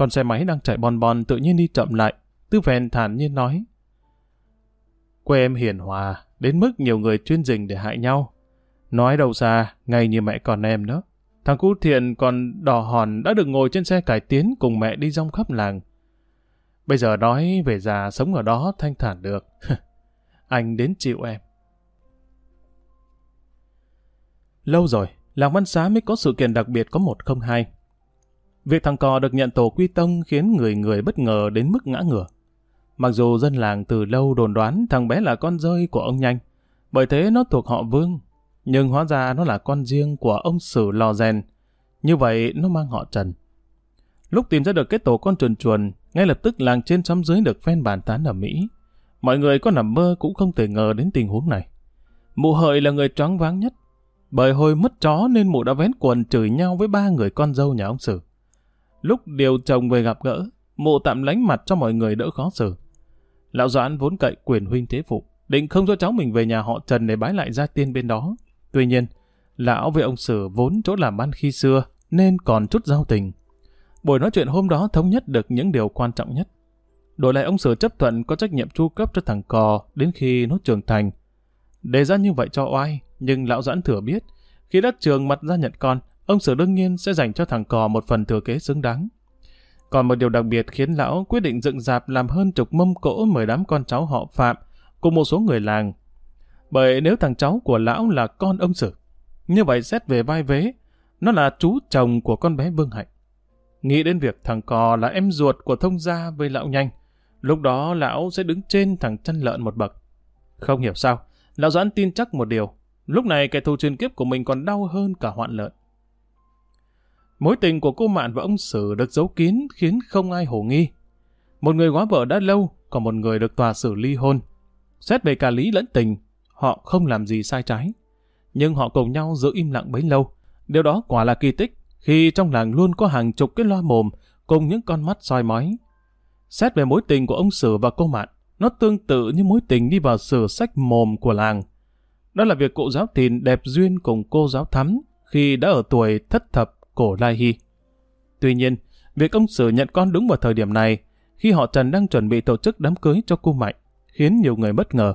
Con xe máy đang chạy bon bon tự nhiên đi chậm lại, tư phèn thản nhiên nói. Quê em hiền hòa, đến mức nhiều người chuyên dình để hại nhau. Nói đâu xa, ngay như mẹ con em đó. Thằng cu thiện còn đỏ hòn đã được ngồi trên xe cải tiến cùng mẹ đi rong khắp làng. Bây giờ nói về già sống ở đó thanh thản được. Anh đến chịu em. Lâu rồi, làng Văn Xá mới có sự kiện đặc biệt có một không hai. Việc thằng cò được nhận tổ quy tông khiến người người bất ngờ đến mức ngã ngửa. Mặc dù dân làng từ lâu đồn đoán thằng bé là con rơi của ông Nhanh, bởi thế nó thuộc họ Vương, nhưng hóa ra nó là con riêng của ông Sử Lò Rèn. Như vậy nó mang họ Trần. Lúc tìm ra được cái tổ con chuồn chuồn, ngay lập tức làng trên xóm dưới được phen bàn tán ở Mỹ. Mọi người có nằm mơ cũng không thể ngờ đến tình huống này. Mụ hợi là người choáng váng nhất. Bởi hồi mất chó nên mụ đã vén quần chửi nhau với ba người con dâu nhà ông Sử. Lúc điều chồng về gặp gỡ, mụ tạm lánh mặt cho mọi người đỡ khó xử. Lão Doãn vốn cậy quyền huynh thế phụ, định không cho cháu mình về nhà họ Trần để bái lại gia tiên bên đó. Tuy nhiên, lão với ông Sử vốn chỗ làm ăn khi xưa, nên còn chút giao tình. Buổi nói chuyện hôm đó thống nhất được những điều quan trọng nhất. Đổi lại ông Sử chấp thuận có trách nhiệm chu cấp cho thằng cò đến khi nó trưởng thành. Đề ra như vậy cho oai, nhưng lão Doãn thừa biết, khi đất trường mặt ra nhận con, ông Sử đương nhiên sẽ dành cho thằng cò một phần thừa kế xứng đáng. Còn một điều đặc biệt khiến lão quyết định dựng dạp làm hơn chục mâm cỗ mời đám con cháu họ Phạm cùng một số người làng. Bởi nếu thằng cháu của lão là con ông Sử, như vậy xét về vai vế, nó là chú chồng của con bé Vương Hạnh. Nghĩ đến việc thằng cò là em ruột của thông gia với lão nhanh, lúc đó lão sẽ đứng trên thằng chăn lợn một bậc. Không hiểu sao, lão Doãn tin chắc một điều, lúc này kẻ thù truyền kiếp của mình còn đau hơn cả hoạn lợn. Mối tình của cô Mạn và ông Sử được giấu kín khiến không ai hổ nghi. Một người góa vợ đã lâu, còn một người được tòa xử ly hôn. Xét về cả lý lẫn tình, họ không làm gì sai trái. Nhưng họ cùng nhau giữ im lặng bấy lâu. Điều đó quả là kỳ tích, khi trong làng luôn có hàng chục cái loa mồm cùng những con mắt soi mói. Xét về mối tình của ông Sử và cô Mạn, nó tương tự như mối tình đi vào sử sách mồm của làng. Đó là việc cụ giáo thìn đẹp duyên cùng cô giáo thắm khi đã ở tuổi thất thập cổ Lai Hy. Tuy nhiên, việc ông Sử nhận con đúng vào thời điểm này, khi họ Trần đang chuẩn bị tổ chức đám cưới cho cô Mạnh, khiến nhiều người bất ngờ.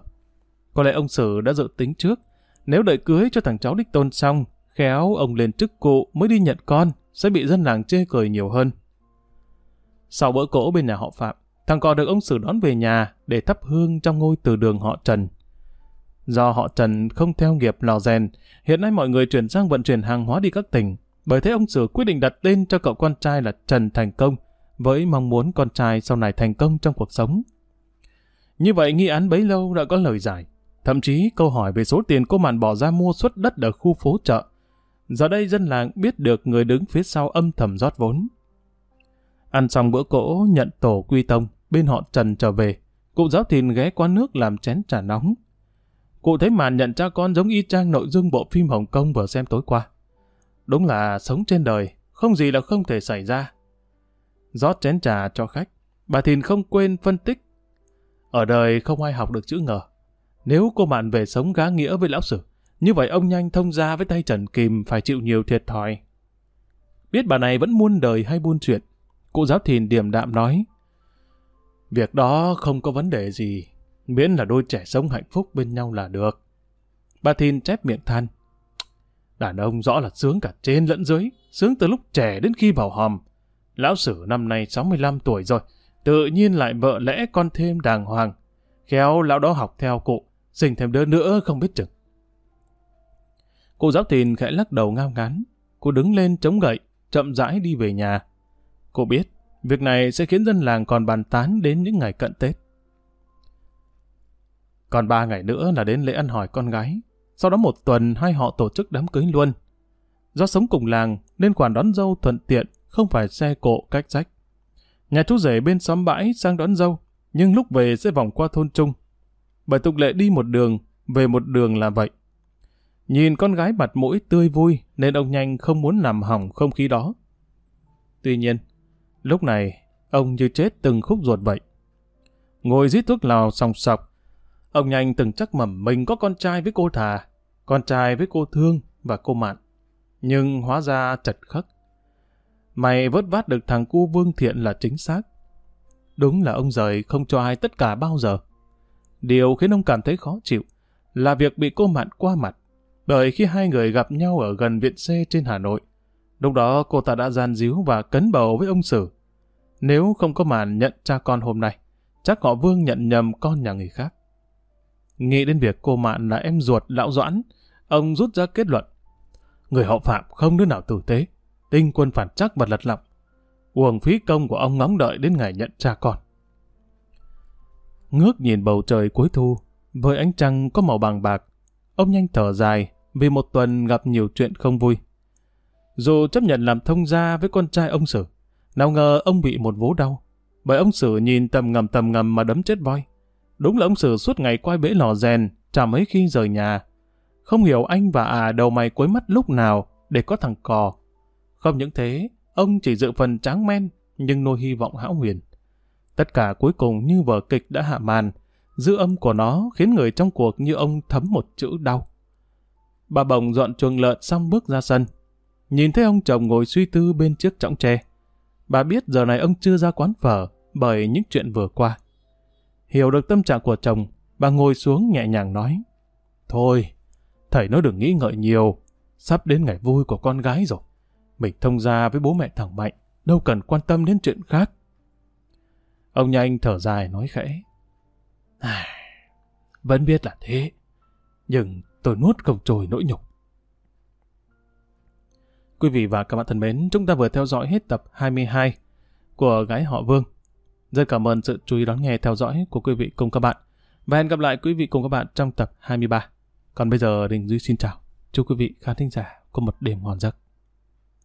Có lẽ ông Sử đã dự tính trước, nếu đợi cưới cho thằng cháu đích tôn xong, khéo ông lên chức cụ mới đi nhận con, sẽ bị dân làng chê cười nhiều hơn. Sau bữa cỗ bên nhà họ Phạm, thằng cò được ông Sử đón về nhà để thắp hương trong ngôi từ đường họ Trần. Do họ Trần không theo nghiệp lò rèn, hiện nay mọi người chuyển sang vận chuyển hàng hóa đi các tỉnh, bởi thế ông sửa quyết định đặt tên cho cậu con trai là Trần Thành Công, với mong muốn con trai sau này thành công trong cuộc sống. Như vậy nghi án bấy lâu đã có lời giải. Thậm chí câu hỏi về số tiền cô Mạn bỏ ra mua suất đất ở khu phố chợ Giờ đây dân làng biết được người đứng phía sau âm thầm rót vốn. Ăn xong bữa cỗ nhận tổ quy tông, bên họ Trần trở về. Cụ giáo thìn ghé quán nước làm chén trà nóng. Cụ thấy màn nhận cha con giống y chang nội dung bộ phim Hồng Kông vừa xem tối qua. Đúng là sống trên đời, không gì là không thể xảy ra. rót chén trà cho khách, bà Thìn không quên phân tích. Ở đời không ai học được chữ ngờ. Nếu cô bạn về sống gá nghĩa với lão sử, như vậy ông nhanh thông ra với tay Trần Kìm phải chịu nhiều thiệt thòi. Biết bà này vẫn muôn đời hay buôn chuyện, cụ giáo thìn điềm đạm nói. Việc đó không có vấn đề gì, miễn là đôi trẻ sống hạnh phúc bên nhau là được. Bà thìn chép miệng than. Đàn ông rõ là sướng cả trên lẫn dưới, sướng từ lúc trẻ đến khi vào hòm. Lão Sử năm nay 65 tuổi rồi, tự nhiên lại vợ lẽ con thêm đàng hoàng. Khéo lão đó học theo cụ, sinh thêm đứa nữa không biết chừng. Cô giáo tiền khẽ lắc đầu ngao ngán. Cô đứng lên chống gậy, chậm rãi đi về nhà. Cô biết, việc này sẽ khiến dân làng còn bàn tán đến những ngày cận Tết. Còn ba ngày nữa là đến lễ ăn hỏi con gái. Sau đó một tuần hai họ tổ chức đám cưới luôn. Do sống cùng làng nên quản đón dâu thuận tiện, không phải xe cộ cách rách. Nhà chú rể bên xóm bãi sang đón dâu, nhưng lúc về sẽ vòng qua thôn trung. Bởi tục lệ đi một đường, về một đường là vậy. Nhìn con gái mặt mũi tươi vui nên ông nhanh không muốn làm hỏng không khí đó. Tuy nhiên, lúc này ông như chết từng khúc ruột vậy. Ngồi giết thuốc lào sòng sọc, ông nhanh từng chắc mẩm mình có con trai với cô thà, con trai với cô thương và cô mạn. Nhưng hóa ra chật khắc. Mày vớt vát được thằng cu vương thiện là chính xác. Đúng là ông rời không cho ai tất cả bao giờ. Điều khiến ông cảm thấy khó chịu là việc bị cô mạn qua mặt bởi khi hai người gặp nhau ở gần viện C trên Hà Nội, lúc đó cô ta đã gian díu và cấn bầu với ông Sử. Nếu không có màn nhận cha con hôm nay, chắc họ Vương nhận nhầm con nhà người khác. Nghĩ đến việc cô Mạn là em ruột lão Doãn, ông rút ra kết luận. Người họ Phạm không đứa nào tử tế, tinh quân phản chắc và lật lọng. Uổng phí công của ông ngóng đợi đến ngày nhận cha con. Ngước nhìn bầu trời cuối thu, với ánh trăng có màu vàng bạc, ông nhanh thở dài, vì một tuần gặp nhiều chuyện không vui. Dù chấp nhận làm thông gia với con trai ông Sử, nào ngờ ông bị một vố đau, bởi ông Sử nhìn tầm ngầm tầm ngầm mà đấm chết voi. Đúng là ông Sử suốt ngày quay bể lò rèn, chả mấy khi rời nhà. Không hiểu anh và à đầu mày cuối mắt lúc nào để có thằng cò. Không những thế, ông chỉ dự phần tráng men, nhưng nuôi hy vọng hão huyền. Tất cả cuối cùng như vở kịch đã hạ màn, dư âm của nó khiến người trong cuộc như ông thấm một chữ đau. Bà bồng dọn chuồng lợn xong bước ra sân. Nhìn thấy ông chồng ngồi suy tư bên chiếc trọng tre. Bà biết giờ này ông chưa ra quán phở bởi những chuyện vừa qua. Hiểu được tâm trạng của chồng, bà ngồi xuống nhẹ nhàng nói. Thôi, thầy nói đừng nghĩ ngợi nhiều. Sắp đến ngày vui của con gái rồi. Mình thông ra với bố mẹ thằng Mạnh, đâu cần quan tâm đến chuyện khác. Ông nhanh thở dài nói khẽ. "À, Vẫn biết là thế, nhưng tôi nuốt không trôi nỗi nhục. Quý vị và các bạn thân mến, chúng ta vừa theo dõi hết tập 22 của Gái Họ Vương. Rất cảm ơn sự chú ý đón nghe, theo dõi của quý vị cùng các bạn. Và hẹn gặp lại quý vị cùng các bạn trong tập 23. Còn bây giờ Đình Duy xin chào. Chúc quý vị khán thính giả có một đêm ngon giấc.